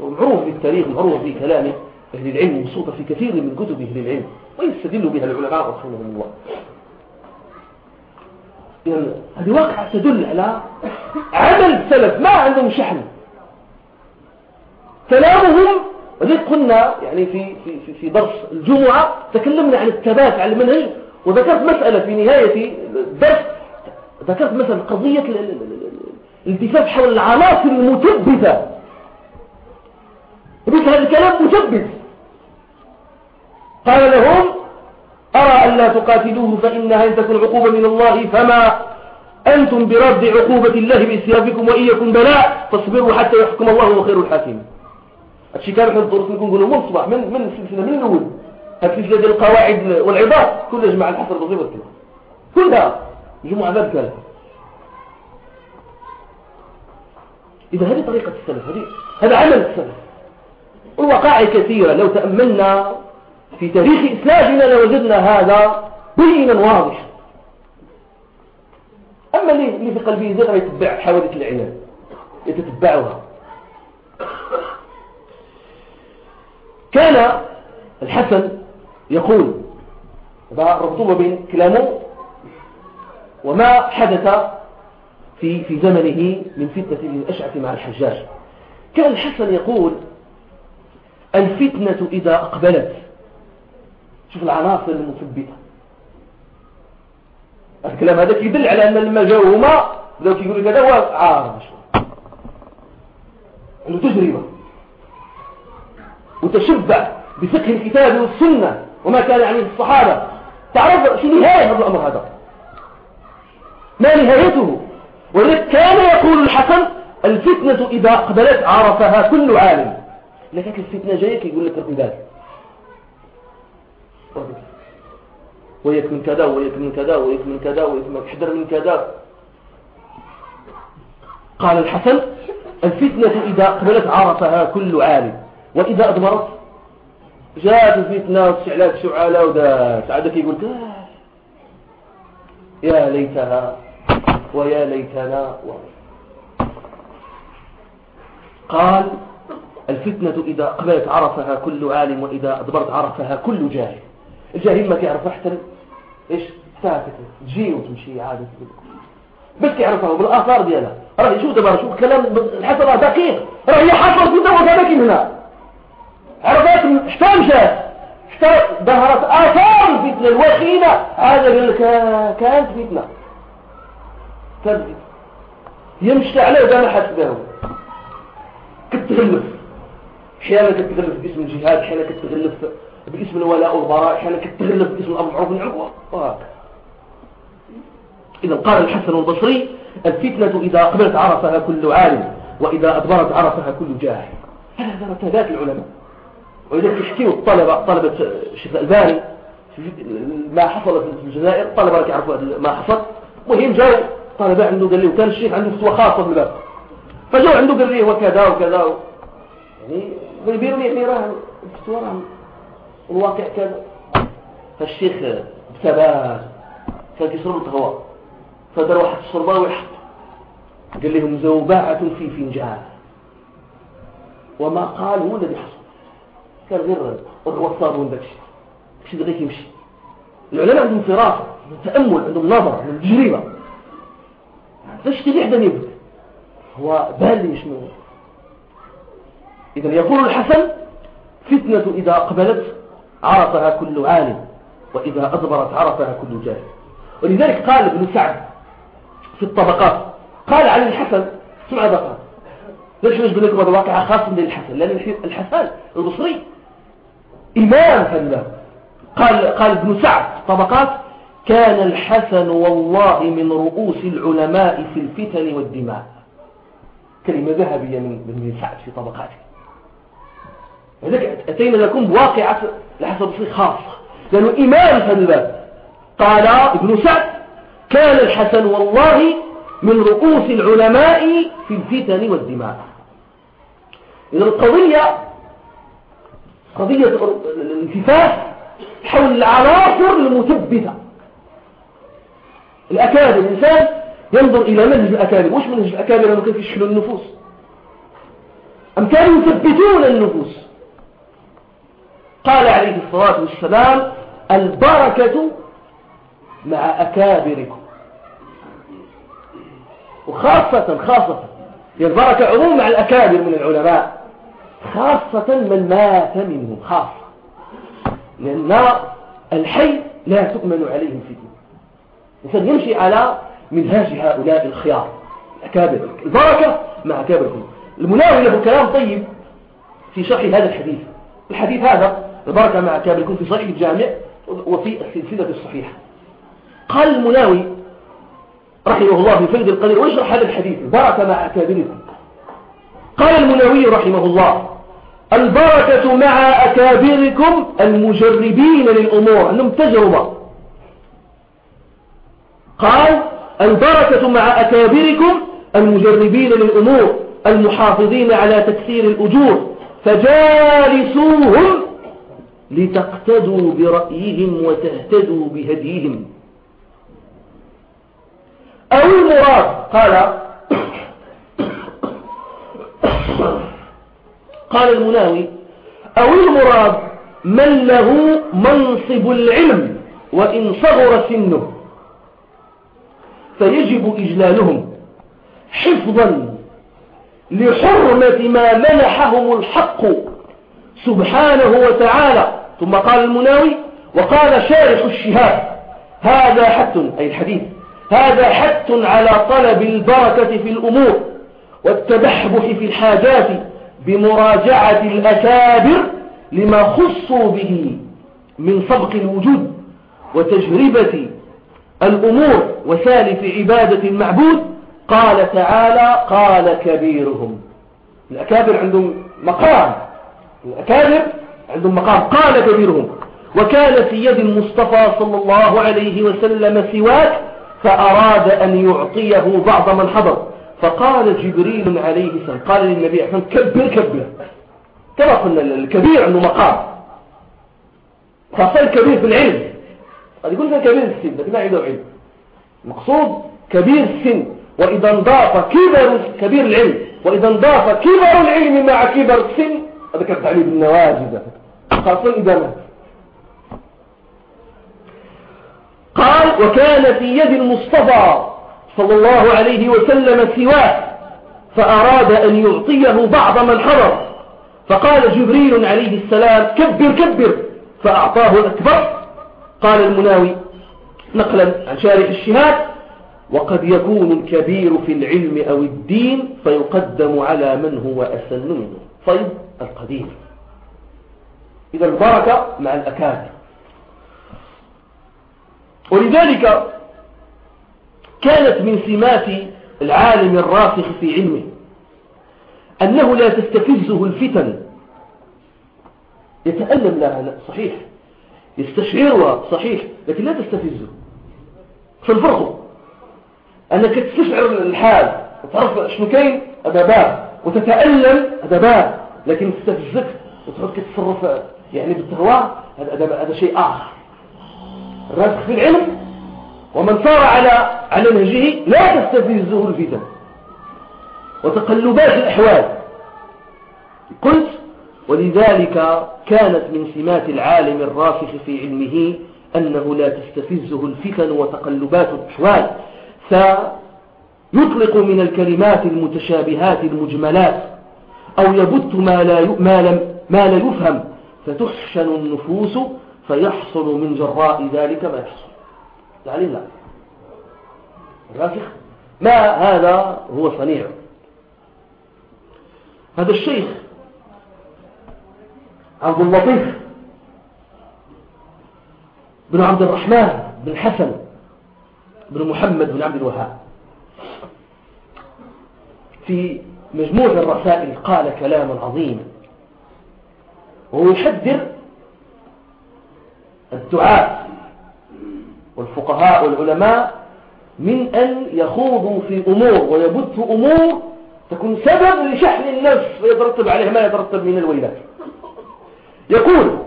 معروف بالتاريخ معروف بكلام أهل العلم مبسوطة في كثير من كتب أهل العلم. ويستدل بها العلماء رحمهم الله. يعني هذه واقعة تدل على عمل السلف ما عندهم شحن. كلامهم وذلك قلنا يعني في, في, في درس الجمعة تكلمنا عن الثبات على المنهج وذكرت مسألة في نهاية الدرس ذكرت مثلا قضية الالتفاف حول العناصر المثبتة. قلت هذا الكلام مثبت. قال لهم أرى أن لا تقاتلوه فإنها إن تكون عقوبة من الله فما أنتم برد عقوبة الله بإسيافكم وإن يكن بلاء فاصبروا حتى يحكم الله وخير الحاكم هادشي كان إحنا الدروس نكون نقولوا من الصباح من من السلسلة من الأول؟ هاد السلسلة ديال القواعد والعظات كلها جمع الحصر البسيط كلها! جمع هذا الكلام إذا هذه طريقة السلف هذه هذا عمل السلف. والوقائع كثيرة. لو تأملنا في تاريخ إسلامنا لوجدنا هذا بينا واضحا. أما اللي في قلبه زغر يتبع حوادث العناد يتتبعها. كان الحسن يقول ربطوه بين كلامه وما حدث في في زمنه من فتنة الأشعث مع الحجاج. كان الحسن يقول الفتنة إذا أقبلت. شوف العناصر المثبتة. الكلام هذا يدل على أن هما بدأوا يقولوا كذا هو عارض عنده تجربة. وتشبع بفقه الكتاب والسنة وما كان عليه الصحابة. تعرف شو نهاية هذا الأمر هذا؟ ما نهايته؟ ولذلك كان يقول الحسن الفتنة إذا أقبلت عرفها كل عالم. لكن الفتنة جايك يقول لك ذلك ويك من كذا ويك من كذا ويك من كذا ويك من احذر من كذا. قال الحسن الفتنة إذا أقبلت عرفها كل عالم. وإذا أدبرت جاءت الفتنة واستعلات شعالة ودات عادك يقول يا ليتها ويا ليتنا قال الفتنة إذا أقبلت عرفها كل عالم وإذا أدبرت عرفها كل جاهل. الجاهل ما كيعرف احترم إيش؟ ساكت تجي وتمشي عادي بس كيعرفها بالآثار ديالها. راه شوف دابا شوف كلام الحسن دقيق راه هي حصلت دوت هذاك هنا. عرفت؟ حتى ظهرت آثار الفتنة الوخيمة هذا كانت فتنة. مشت عليه وقال حسبه كتغلف أحيانا كتغلف باسم الجهاد أحيانا كتغلف باسم الولاء والبراء أحيانا كتغلف باسم الأمر المعروف والنهي عن إذا قال الحسن البصري الفتنة إذا أقبلت عرفها كل عالم وإذا أدبرت عرفها كل جاهل. هذا مرتبات العلماء. ولذلك يحكيوا الطلبة طلبة الشيخ الألباني ما حصل في الجزائر طلبة يعرفوا ما حصل. مهم جاء طلبة عنده قال لي وكان الشيخ عنده فتوى خاصة بالباب فجاء عنده قال لي وكذا وكذا يعني ويبينوا يعني راه الفتوى راه الواقع كذا. فالشيخ بثبات كان كيشرب القهوة فدار واحد الشربة ويحط قال لهم زوباعة في فنجان. وما قال هو الذي حصل. كان غير داك الشيء داك الشيء يمشي العلماء عندهم فراسة عندهم تأمل عندهم نظر عندهم تجربة. فاش تبيع دنيبك هو بال لي شنو إذا يقول الحسن فتنة إذا أقبلت عرفها كل عالم وإذا أدبرت عرفها كل جاهل. ولذلك قال ابن سعد في الطبقات قال عن الحسن سمع بقى ليش نجد لكم هذا واقع خاص من الحسن لأن الحسن البصري. إمام في قال قال ابن سعد طبقات كان الحسن والله من رؤوس العلماء في الفتن والدماء. كلمة ذهبية من ابن سعد في طبقاته. لذلك أتينا لكم بواقعة الحسن البصري خاصة. لأنه إمام في الباب قال ابن سعد كان الحسن والله من رؤوس العلماء في الفتن والدماء. إذا القضية قضية الانتفاف حول العناصر المثبتة. الأكابر الإنسان ينظر إلى منهج الأكابر؟ مش منهج الأكابر أنه كيف يشحلوا النفوس؟ أم كانوا يثبتون النفوس؟ قال عليه الصلاة والسلام البركة مع أكابركم. وخاصة خاصة البركة عموم مع الأكابر من العلماء. خاصة من مات منهم خاصة لأن الحي لا تؤمن عليهم فتنة الإنسان يمشي على منهاج هؤلاء الخيار الأكابر البركة مع أكابركم المناوي له كلام طيب في شرح هذا الحديث. الحديث هذا البركة مع أكابركم في صحيح الجامع وفي السلسلة الصحيحة. قال المناوي رحمه الله في فيض القدير ويشرح هذا الحديث. البركة مع أكابركم. قال المناوي رحمه الله البركة مع أكابركم المجربين للأمور. عندهم تجربة. قال البركة مع أكابركم المجربين للأمور المحافظين على تكسير الأجور فجالسوهم لتقتدوا برأيهم وتهتدوا بهديهم. أو المراد قال قال المناوي أو المراد من له منصب العلم وإن صغر سنه؟ فيجب إجلالهم حفظا لحرمة ما منحهم الحق سبحانه وتعالى. ثم قال المناوي وقال شارح الشهاد هذا حث أي الحديث هذا حث على طلب البركة في الأمور والتبحبح في الحاجات بمراجعة الأكابر لما خصوا به من سبق الوجود وتجربة الأمور وسالف عبادة المعبود قال تعالى قال كبيرهم. الأكابر عندهم مقام. الأكابر عندهم مقام. قال كبيرهم. وكان في يد المصطفى صلى الله عليه وسلم سواك فأراد أن يعطيه بعض من حضر. فقال جبريل عليه السلام قال للنبي عليه كبر كبر. كما قلنا الكبير عنده مقام. خاصة الكبير في العلم. قد يقول لك كبير السن لكن ما عنده علم. مقصود كبير السن. وإذا انضاف كبر كبير العلم. وإذا انضاف كبر العلم مع كبر السن هذا كان عليه بالنواجذ خاصة إذا مات. قال وكان في يد المصطفى صلى الله عليه وسلم سواه فأراد أن يعطيه بعض من حضر. فقال جبريل عليه السلام كبر كبر. فأعطاه الأكبر. قال المناوي نقلا عن شارح الشهاد وقد يكون الكبير في العلم أو الدين فيقدم على من هو أسن منه. طيب القدير إذا البركة مع الأكابر. ولذلك كانت من سمات العالم الراسخ في علمه. أنه لا تستفزه الفتن. يتألم لها صحيح. يستشعرها صحيح لكن لا تستفزه. فالفرق. أنك تستشعر الحال وتعرف شنو كاين هذا باب. وتتألم هذا باب. لكن تستفزك وتعود كتصرف يعني بالتهوى هذا هذا شيء آخر. الراسخ في العلم ومن صار على على نهجه لا تستفزه الفتن وتقلبات الأحوال. قلت ولذلك كانت من سمات العالم الراسخ في علمه أنه لا تستفزه الفتن وتقلبات الأحوال. فيطلق من الكلمات المتشابهات المجملات أو يبت ما لا, ما لم ما لا يفهم فتحشن النفوس فيحصل من جراء ذلك ما يحصل. يعني لا. الراسخ. ما هذا هو صنيع؟ هذا الشيخ عبد اللطيف بن عبد الرحمن بن حسن بن محمد بن عبد الوهاب. في مجموع الرسائل قال كلاما عظيما وهو يحذر الدعاء والفقهاء والعلماء من أن يخوضوا في أمور ويبثوا أمور تكون سبب لشحن النفس ويترتب عليها ما يترتب من الويلات يقول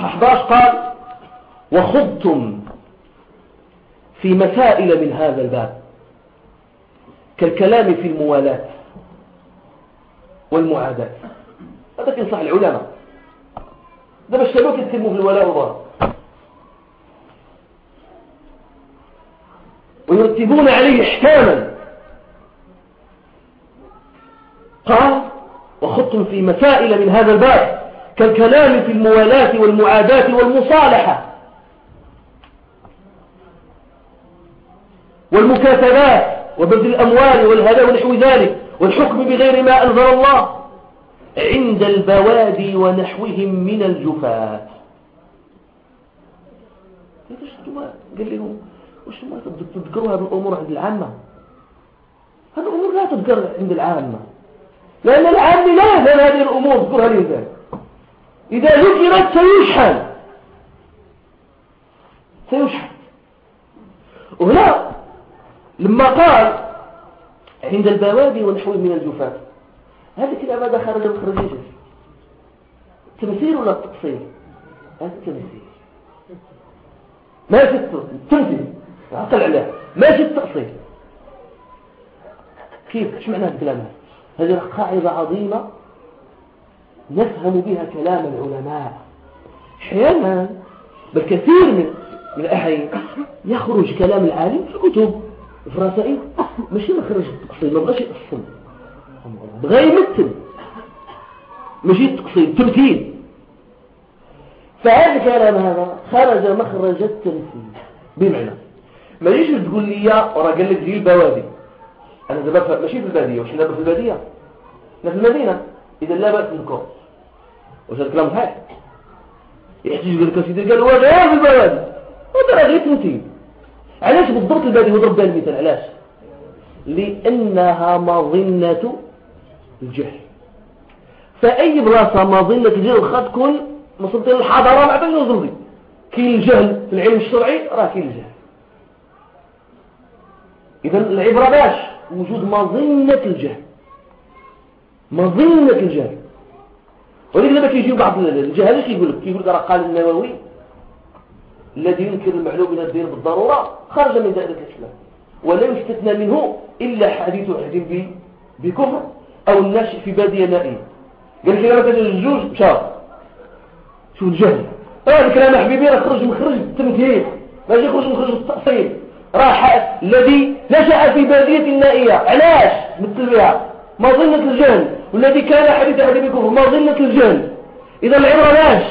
11 قال وخضتم في مسائل من هذا الباب كالكلام في الموالاة والمعاداة هذا كان صح العلماء. ده الشباب يتكلموا في الولاء والبراء ويرتبون عليه إحكاما. قال وخضتم في مسائل من هذا الباب كالكلام في الموالاة والمعاداة والمصالحة. والمكاتبات وبذل الأموال والهدى ونحو ذلك والحكم بغير ما أنزل الله. عند البوادي ونحوهم من الجفاة قال لهم وش ما تذكروا هذه الأمور عند العامة؟ هذه الأمور لا تذكر عند العامة. لأن العام لا يفهم هذه الأمور. تذكرها الإنسان إذا ذكرت سيشحن. سيشحن. وهنا لما قال عند البوادي ونحو من الجفاف. هذا كده ماذا خرج من خرجيته تمثيل ولا تقصير هذا تمثيل. ما في التمثيل عقل عليها ما في التقصير كيف؟ إيش معنى الكلام؟ هذا هذه قاعدة عظيمة نفهم بها كلام العلماء. أحيانا بالكثير من من الأحيان يخرج كلام العالم في كتب في الرسائل ماشي مخرج التقصير ما بغاش يقصم. بغا يمثل. ماشي التقصير التمثيل فهذا الكلام هذا خرج مخرج التمثيل. بمعنى ما يجي تقول لي قال لك دي البوادي. أنا دابا ماشي في البادية. واش دابا في البادية؟ أنا في المدينة. إذا لا بأس واش هذا الكلام صحيح؟ يقول لك سيدي قال هو في البوادي. وترى غير تمثيل. علاش بالضبط البادي وضرب بها المثال؟ علاش؟ لأنها مظنة الجهل. فأي بلاصة مظنة الجهل واخا تكون مصدر الحضاره ما عندناش نوصل كاين الجهل في العلم الشرعي راه كاين الجهل. إذا العبرة باش؟ وجود مظنة الجهل. مظنة الجهل. ولكن لما كيجيو بعض الجهل يقول لك؟ كيقول لك راه قال النووي الذي ينكر المعلوم من الدين بالضرورة خرج من دائرة الإسلام. ولم يستثنى منه إلا حديث عهد بكفر أو الناشئ في بادية نائم. قال لك تجي الجوج شاف. شو الجهل. هذا الكلام حبيبي راه خرج مخرج التمثيل ماشي يخرج مخرج التأصيل راح الذي نشأ في بادية نائية علاش؟ مثل بها. مظنة الجهل. والذي كان حديث أهل بكفر مظنة الجهل. إذا العبرة لاش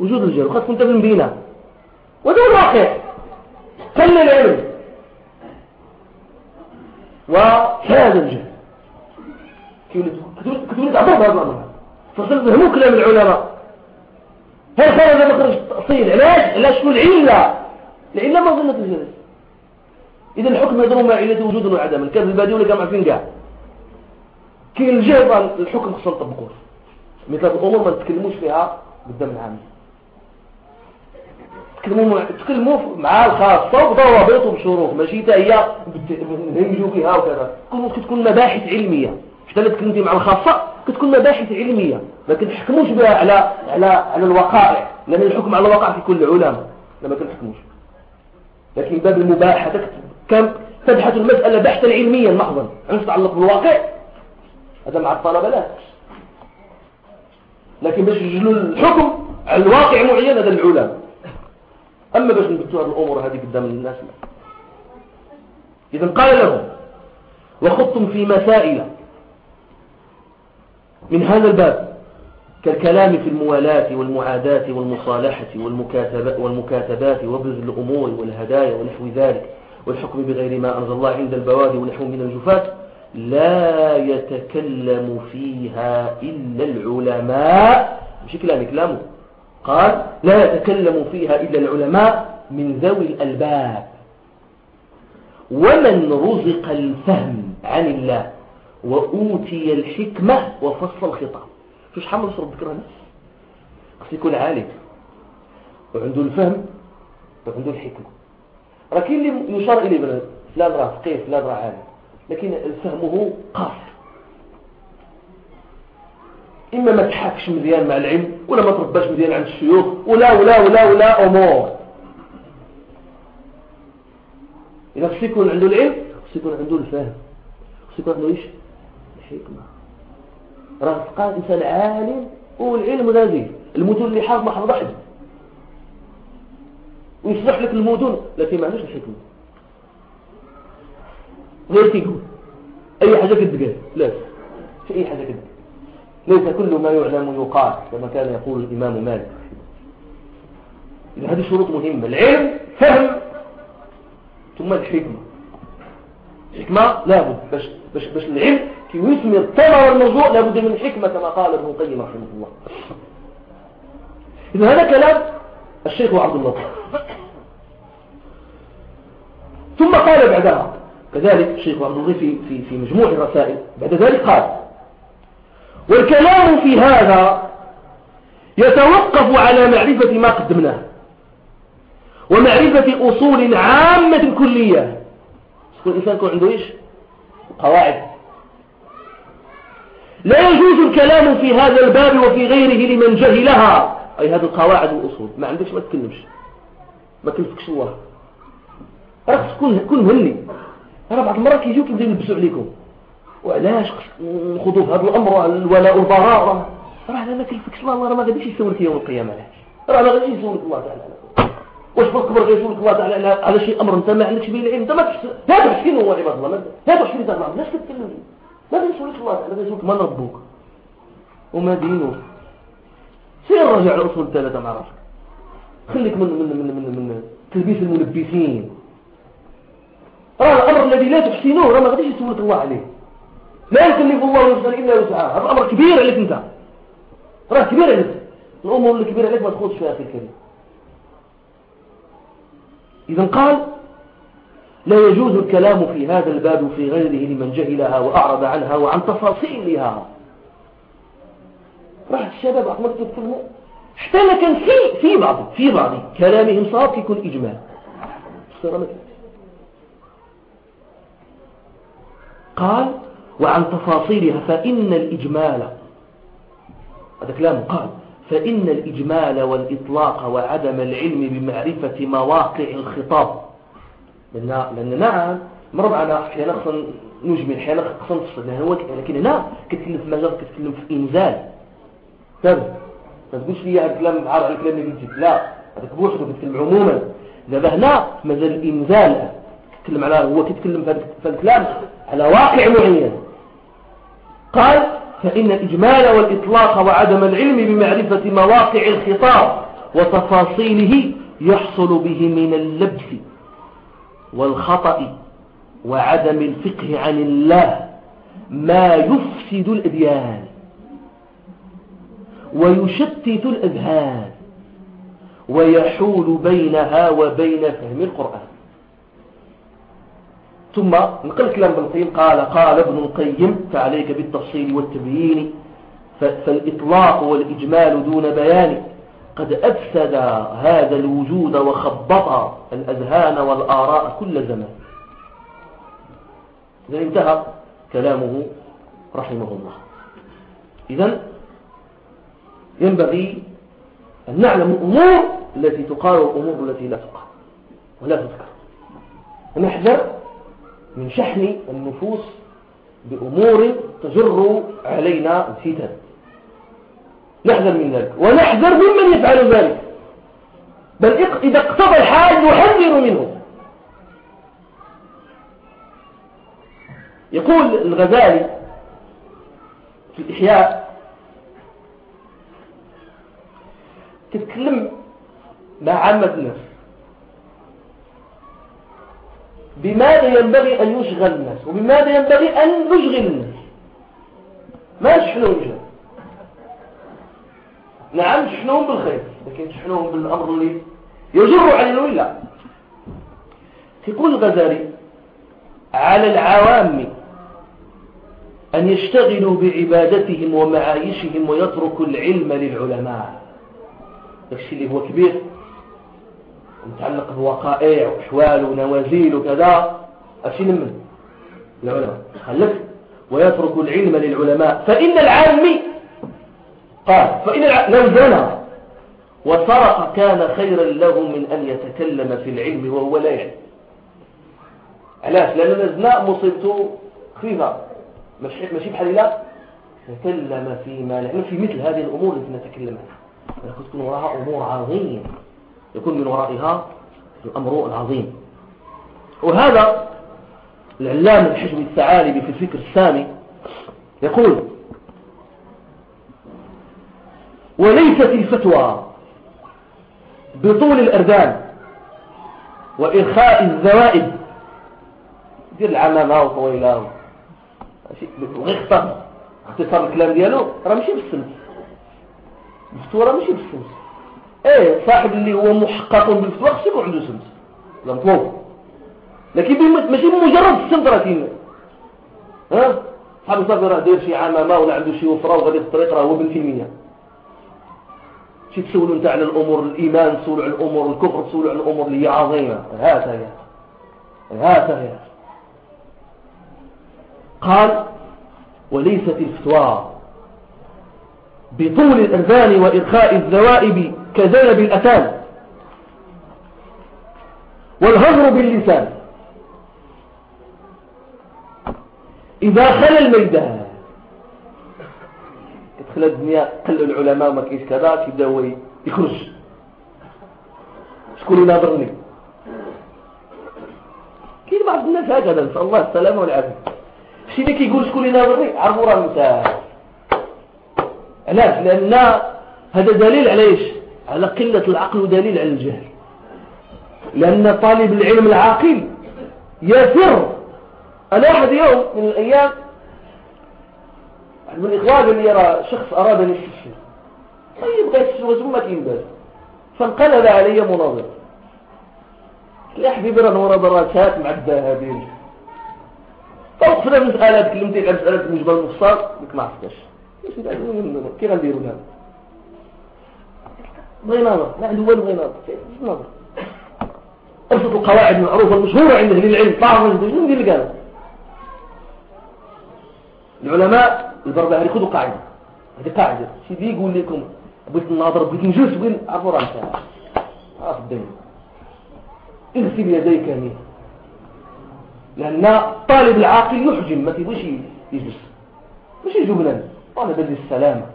وجود الجهل. وقد كنت بينا وده الواقع. كل العلم. وهذا الجهل. كتبت عبر بهذا الأمر؟ فصرت كلام العلماء. هل خرج مخرج التأصيل علاش؟ علاش كل علة لإلا ما ظنة الجلس إذا الحكم يضرب مع علته وجودا وعدما كان في البادية ولا كان عارفين كاع. كاين الجهة الحكم خصنا نطبقوه مثل الأمور ما نتكلموش فيها قدام العام تكلموا تكلموا مع الخاصة بضوابط وبشروط ماشي حتى هي نهمجوا فيها وكذا. كتكون مباحث علمية. حتى اللي تكلمتي مع الخاصة كتكون مباحث علمية. ما كنحكموش بها على على على الوقائع. لأن الحكم على الواقع في كل العلماء لما كنحكموش. لكن باب المباحثة كم تبحث المسألة بحثا علميا محضا. عن تتعلق بالواقع. هذا مع الطلبة لا. لكن باش يجلوا الحكم على الواقع معين هذا العلماء أما باش نبتوا الأمور هذه قدام الناس لا. إذا قال لهم وخضتم في مسائل من هذا الباب كالكلام في الموالاة والمعاداة والمصالحة والمكاتبات وبرز الأمور والهدايا ونحو ذلك. والحكم بغير ما أنزل الله عند البوادي ونحو من الجفات لا يتكلم فيها إلا العلماء. مش كلام كلامه قال لا يتكلم فيها إلا العلماء من ذوي الألباب. ومن رزق الفهم عن الله وأوتي الحكمة وفصل الخطاب. شوش حمل صرف ذكر الناس خص يكون عالم وعنده الفهم وعنده الحكمة. راه كاين اللي يشار إليه فلان راه فقيه فلان راه عالم لكن فهمه قاصر إما ما تحاكش مزيان مع العلم ولا ما ترباش مزيان عند الشيوخ ولا ولا ولا ولا أمور. إذا خص يكون عنده العلم خص يكون عنده الفهم. خص يكون عنده إيش؟ الحكمة. راه تلقى إنسان عالم والعلم غازي. المدن اللي حافظ ما أحد ويصلح لك المدن لكن ما عندوش الحكمة. غير تيقول أي حاجة كتقال لا في أي حاجة كتقال. ليس كل ما يعلم يقال كما كان يقول الإمام مالك. هذه شروط مهمة. العلم فهم ثم الحكمة. الحكمة لابد باش باش باش العلم كي يثمر الثمر والموضوع لابد من الحكمة كما قال ابن القيم رحمه الله. إذا هذا كلام الشيخ عبد الله. ثم قال بعدها كذلك الشيخ عبد الله في في مجموع الرسائل بعد ذلك قال والكلام في هذا يتوقف على معرفة ما قدمناه ومعرفة أصول عامة كلية. يكون الإنسان يكون عنده إيش؟ قواعد. لا يجوز الكلام في هذا الباب وفي غيره لمن جهلها. أي هذه القواعد والأصول. ما عندكش ما تكلمش. ما كلفكش الله. راك تكون كون مهني راه بعض المرات كيجيو كيبداو يلبسوا عليكم. وعلاش في هذا الأمر الولاء والبراء راه ما كيفكش الله راه ما غاديش يسولك يوم القيامة. علاش؟ راه ما غاديش يسولك الله تعالى. واش بالكبر غيسولك الله تعالى؟ على شي أمر انت ما عندكش به العلم. انت ما لا تحسين هو عباد الله. لا تحسين الله. الناس كتكلم ما يسولك الله تعالى. يسولك من ربك وما دينك سير راجع الأصول الثلاثه مع راسك؟ خليك من من من من, من تلبيس الملبسين. راه الأمر الذي لا تحسنوه راه ما غاديش يسولك الله عليه. لا يكلف الله نفسا إلا وسعها. هذا أمر كبير عليك أنت. راه كبير عليك. الأمور الكبيره عليك ما تخوضش فيها أخي الكريم. اذا قال لا يجوز الكلام في هذا الباب في غيره لمن جهلها وأعرض عنها وعن تفاصيلها. راح الشباب أحمد تتكلموا حتى ما كان في في بعض في بعض كلامهم صار يكون إجمال قال وعن تفاصيلها فإن الإجمال هذا كلام قال فإن الإجمال والإطلاق وعدم العلم بمعرفة مواقع الخطاب. لأن, نعم مرة أنا أحيانا خصنا نجمل أحيانا خصنا نفصل لكن هنا كتكلم في مجال كتكلم في إنزال. تابع ما تقولش لي هذا الكلام عارف على الكلام اللي قلت لا هذاك بوحده كتكلم عموما. دابا هنا مازال الإنزال كتكلم على هو كيتكلم في الكلام. على واقع معين قال فإن الإجمال والإطلاق وعدم العلم بمعرفة مواقع الخطاب وتفاصيله يحصل به من اللبس والخطأ وعدم الفقه عن الله ما يفسد الأديان ويشتت الأذهان ويحول بينها وبين فهم القرآن. ثم نقل كلام ابن القيم قال قال ابن القيم فعليك بالتفصيل والتبيين فالإطلاق والإجمال دون بيان. قد أفسد هذا الوجود وخبط الأذهان والآراء كل زمان. إذا انتهى كلامه رحمه الله. إذا ينبغي أن نعلم الأمور التي تقال والأمور التي لا تقال. ولا تذكر. ونحذر من شحن النفوس بأمور تجر علينا الفتن نحذر من ذلك. ونحذر ممن يفعل ذلك. بل إذا اقتضى الحال نحذر منه. يقول الغزالي في الإحياء تتكلم مع عامة الناس. بماذا ينبغي أن يشغل الناس؟ وبماذا ينبغي أن نشغل الناس؟ ما تشحنهم جهل نعم تشحنهم بالخير لكن تشحنهم بالأمر اللي يجر على الولا يقول الغزالي على العوام أن يشتغلوا بعبادتهم ومعايشهم ويتركوا العلم للعلماء. الشيء اللي هو كبير. متعلق بوقائع وأحوال ونوازيل وكذا أشي من العلماء خلك ويترك العلم للعلماء. فإن العالم قال فإن العالم وسرق كان خيرا له من أن يتكلم في العلم وهو لا يعلم علاش؟ لأن الزنا مصيبته خفيفة ماشي ماشي بحال لا تكلم فيما لأنه في مثل هذه الأمور التي نتكلم عنها. تكون وراءها أمور عظيمة. يكون من ورائها الأمر العظيم. وهذا العلام الحجم الثعالبي في الفكر السامي يقول وليست الفتوى بطول الأردان وإرخاء الزوائد دير العمامة وطويلة. وغير اختصار الكلام ديالو راه ماشي بالسمس. الفتوى راه ماشي بالسمس. إيه صاحب اللي هو محقق خصو يكون عنده لا مطلوب. لكن ماشي بمجرد السمس راه كاين. ها؟ صاحب صافي راه داير شي عمامه ولا عنده شي وفرة وغادي في الطريق راه هو بن تيمية. شي تسولوا انت على الأمور الإيمان تسولوا على الأمور الكفر تسولوا على الأمور اللي هي عظيمة. هاتها هي هاتها هي قال وليست الفتوى بطول الأذان وإرخاء الذوائب كذنب الأتان. والهجر باللسان. إذا خلى الميدان. تدخل الدنيا قل العلماء وما كيش كذا كيبدا هو يخرج شكون يناظرني كاين بعض الناس هكذا نسأل الله السلامة والعافية. شي اللي كيقول شكون يناظرني عرفوا راه مساء علاش لأن هذا دليل على إيش؟ على قلة العقل ودليل على الجهل. لأن طالب العلم العاقل يفر. أنا احد يوم من الأيام من الاخوان اللي يرى شخص اراد ان يستشهد طيب بغيت يستشهد ثم كاين باس فانقلب علي مناظر. يا حبيبي راه مناظرات مع الذهبين توقفنا مسألة كلمتين على مسألة مجبر المفصل بك ما عرفتش كي غنديروا لها بغي نظر ما عنده والو بغي نظر نظر ابسط القواعد المعروفه المشهوره عند أهل العلم شنو ندير لك أنا العلماء البربهاري خذوا قاعدة هذه قاعدة سيدي يقول لكم بغيت نناظر بغيت نجلس بغيت عرفوا راه انت عرف الدنيا اغسل يديك منه لأن طالب العاقل يحجم ما تيبغيش يجلس ماشي جبنا طالب للسلامة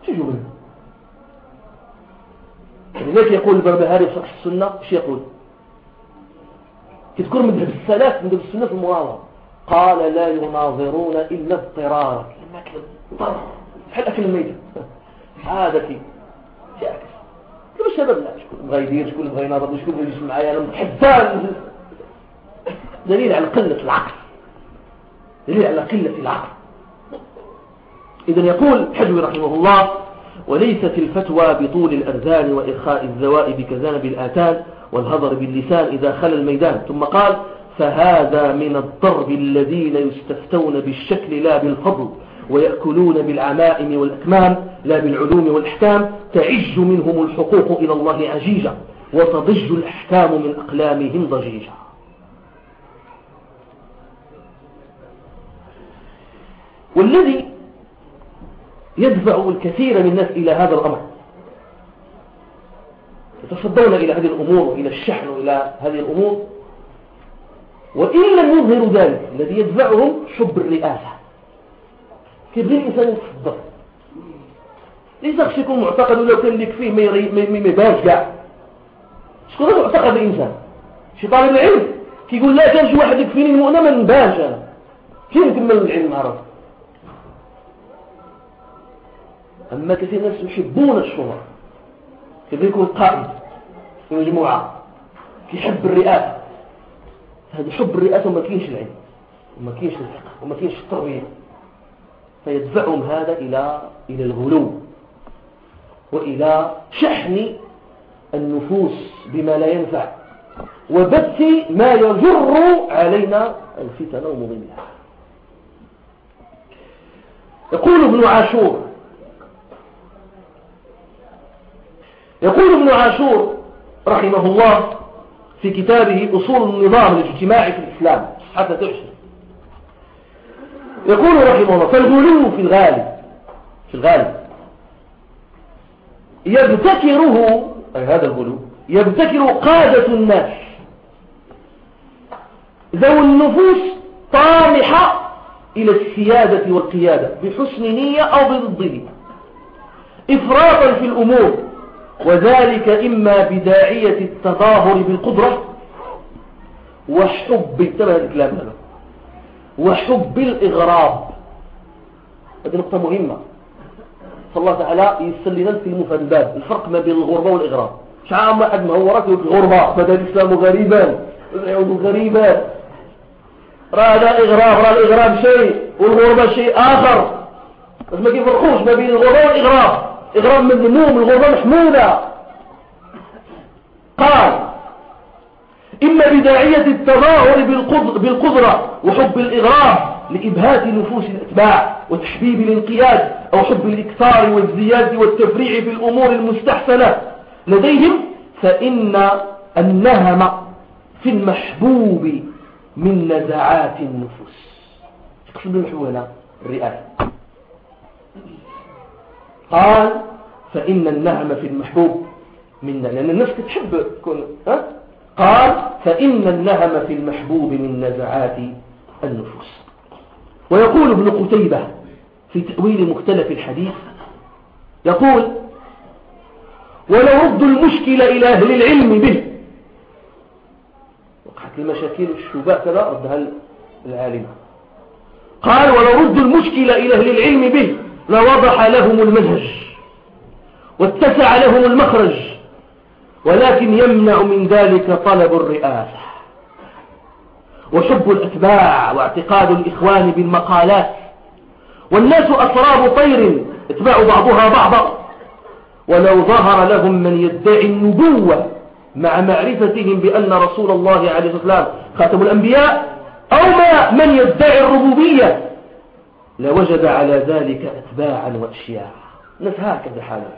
ماشي جبنا لذلك يقول البربهاري في شرح السنة؟ إيش يقول؟ كتذكر مذهب السلف مذهب السنة في المناظرة قال لا يناظرون إلا اضطرارا. بحال أكل الميتة؟ هذا كي. شاكس كل السبب لا شكون بغى يدير شكون بغى يناظر شكون بغى معايا أنا متحدثان دليل على قلة العقل. دليل على قلة العقل. إذا يقول حجوي رحمه الله وليست الفتوى بطول الأرذان وإرخاء الذوائب كذنب الآتان والهضر باللسان إذا خل الميدان. ثم قال فهذا من الضرب الذين يستفتون بالشكل لا بالفضل ويأكلون بالعمائم والأكمام لا بالعلوم والأحكام تعج منهم الحقوق إلى الله عجيجة وتضج الأحكام من أقلامهم ضجيجا والذي يدفع الكثير من الناس إلى هذا الأمر. يتصدون إلى هذه الأمور وإلى الشحن وإلى هذه الأمور. وإن لم يظهروا ذلك الذي يدفعهم حب الرئاسة. كيف الإنسان يتصدر؟ ليس خص يكون معتقد ولو كان لك فيه ما يبانش كاع شكون معتقد الإنسان؟ شي طالب العلم كيقول لا كان شي واحد يكفيني المؤنة ما أنا. كيف نكمل العلم عرف أما كثير ناس يحبون الشهرة. كيف يكون قائد في مجموعة كيحب الرئاسة. هذا حب الرئاسة وما كاينش العلم وما كاينش الفقه وما كاينش التربية. فيدفعهم هذا إلى إلى الغلو وإلى شحن النفوس بما لا ينفع وبث ما يجر علينا الفتن ومضيها. يقول ابن عاشور يقول ابن عاشور رحمه الله في كتابه أصول النظام الاجتماعي في الإسلام حتى تحسن. يقول رحمه الله فالغلو في الغالب في الغالب يبتكره أي هذا الغلو يبتكر قادة الناس ذو النفوس طامحة إلى السيادة والقيادة بحسن نية أو بضده إفراطا في الأمور وذلك إما بداعية التظاهر بالقدرة وحب انتبه الكلام هذا وحب الإغراب. هذه نقطة مهمة. فالله تعالى يسلنا في المفردات. الفرق ما بين الغربة والإغراب. شعام واحد ما هو راك الغربة بدأ الإسلام غريبا يعود غريبا راه هذا إغراب راه الإغراب شيء والغربة شيء آخر. بس ما كيفرقوش ما بين الغربة والإغراب. إغراب مذموم الغربة محمودة. قال إما بداعية التظاهر بالقدرة وحب الإغراب لإبهات نفوس الأتباع وتحبيب الانقياد أو حب الإكثار والزياد والتفريع في الأمور المستحسنة. لديهم فإن النهم في المحبوب من نزعات النفوس. تقصد المحبوب هنا الرئاسة قال فإن النهم في المحبوب منا. لأن الناس تحب تكون ها؟ قال فإن النهم في المحبوب من نزعات النفوس. ويقول ابن قتيبة في تأويل مختلف الحديث يقول ولو رد المشكلة إلى أهل العلم به. وقعت المشاكل والشبهات كذا ردها العالم قال ولو رد المشكلة إلى أهل العلم به. لوضح لهم المنهج واتسع لهم المخرج ولكن يمنع من ذلك طلب الرئاسة. وحب الأتباع واعتقاد الإخوان بالمقالات والناس أسراب طير اتباع بعضها بعضا. ولو ظهر لهم من يدعي النبوة مع معرفتهم بأن رسول الله عليه الصلاة والسلام خاتم الأنبياء أو ما من يدعي الربوبية لوجد على ذلك أتباعا وأشياء الناس هكذا حالهم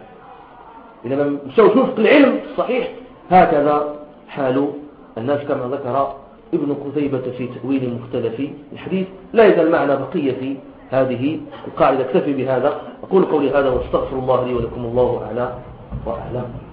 إذا مشوا شوف العلم الصحيح هكذا حال الناس كما ذكر ابن قتيبة في تأويل مختلف الحديث. لا يزال معنا بقية في هذه القاعدة. اكتفي بهذا. أقول قولي هذا واستغفر الله لي ولكم الله أعلى وأعلم.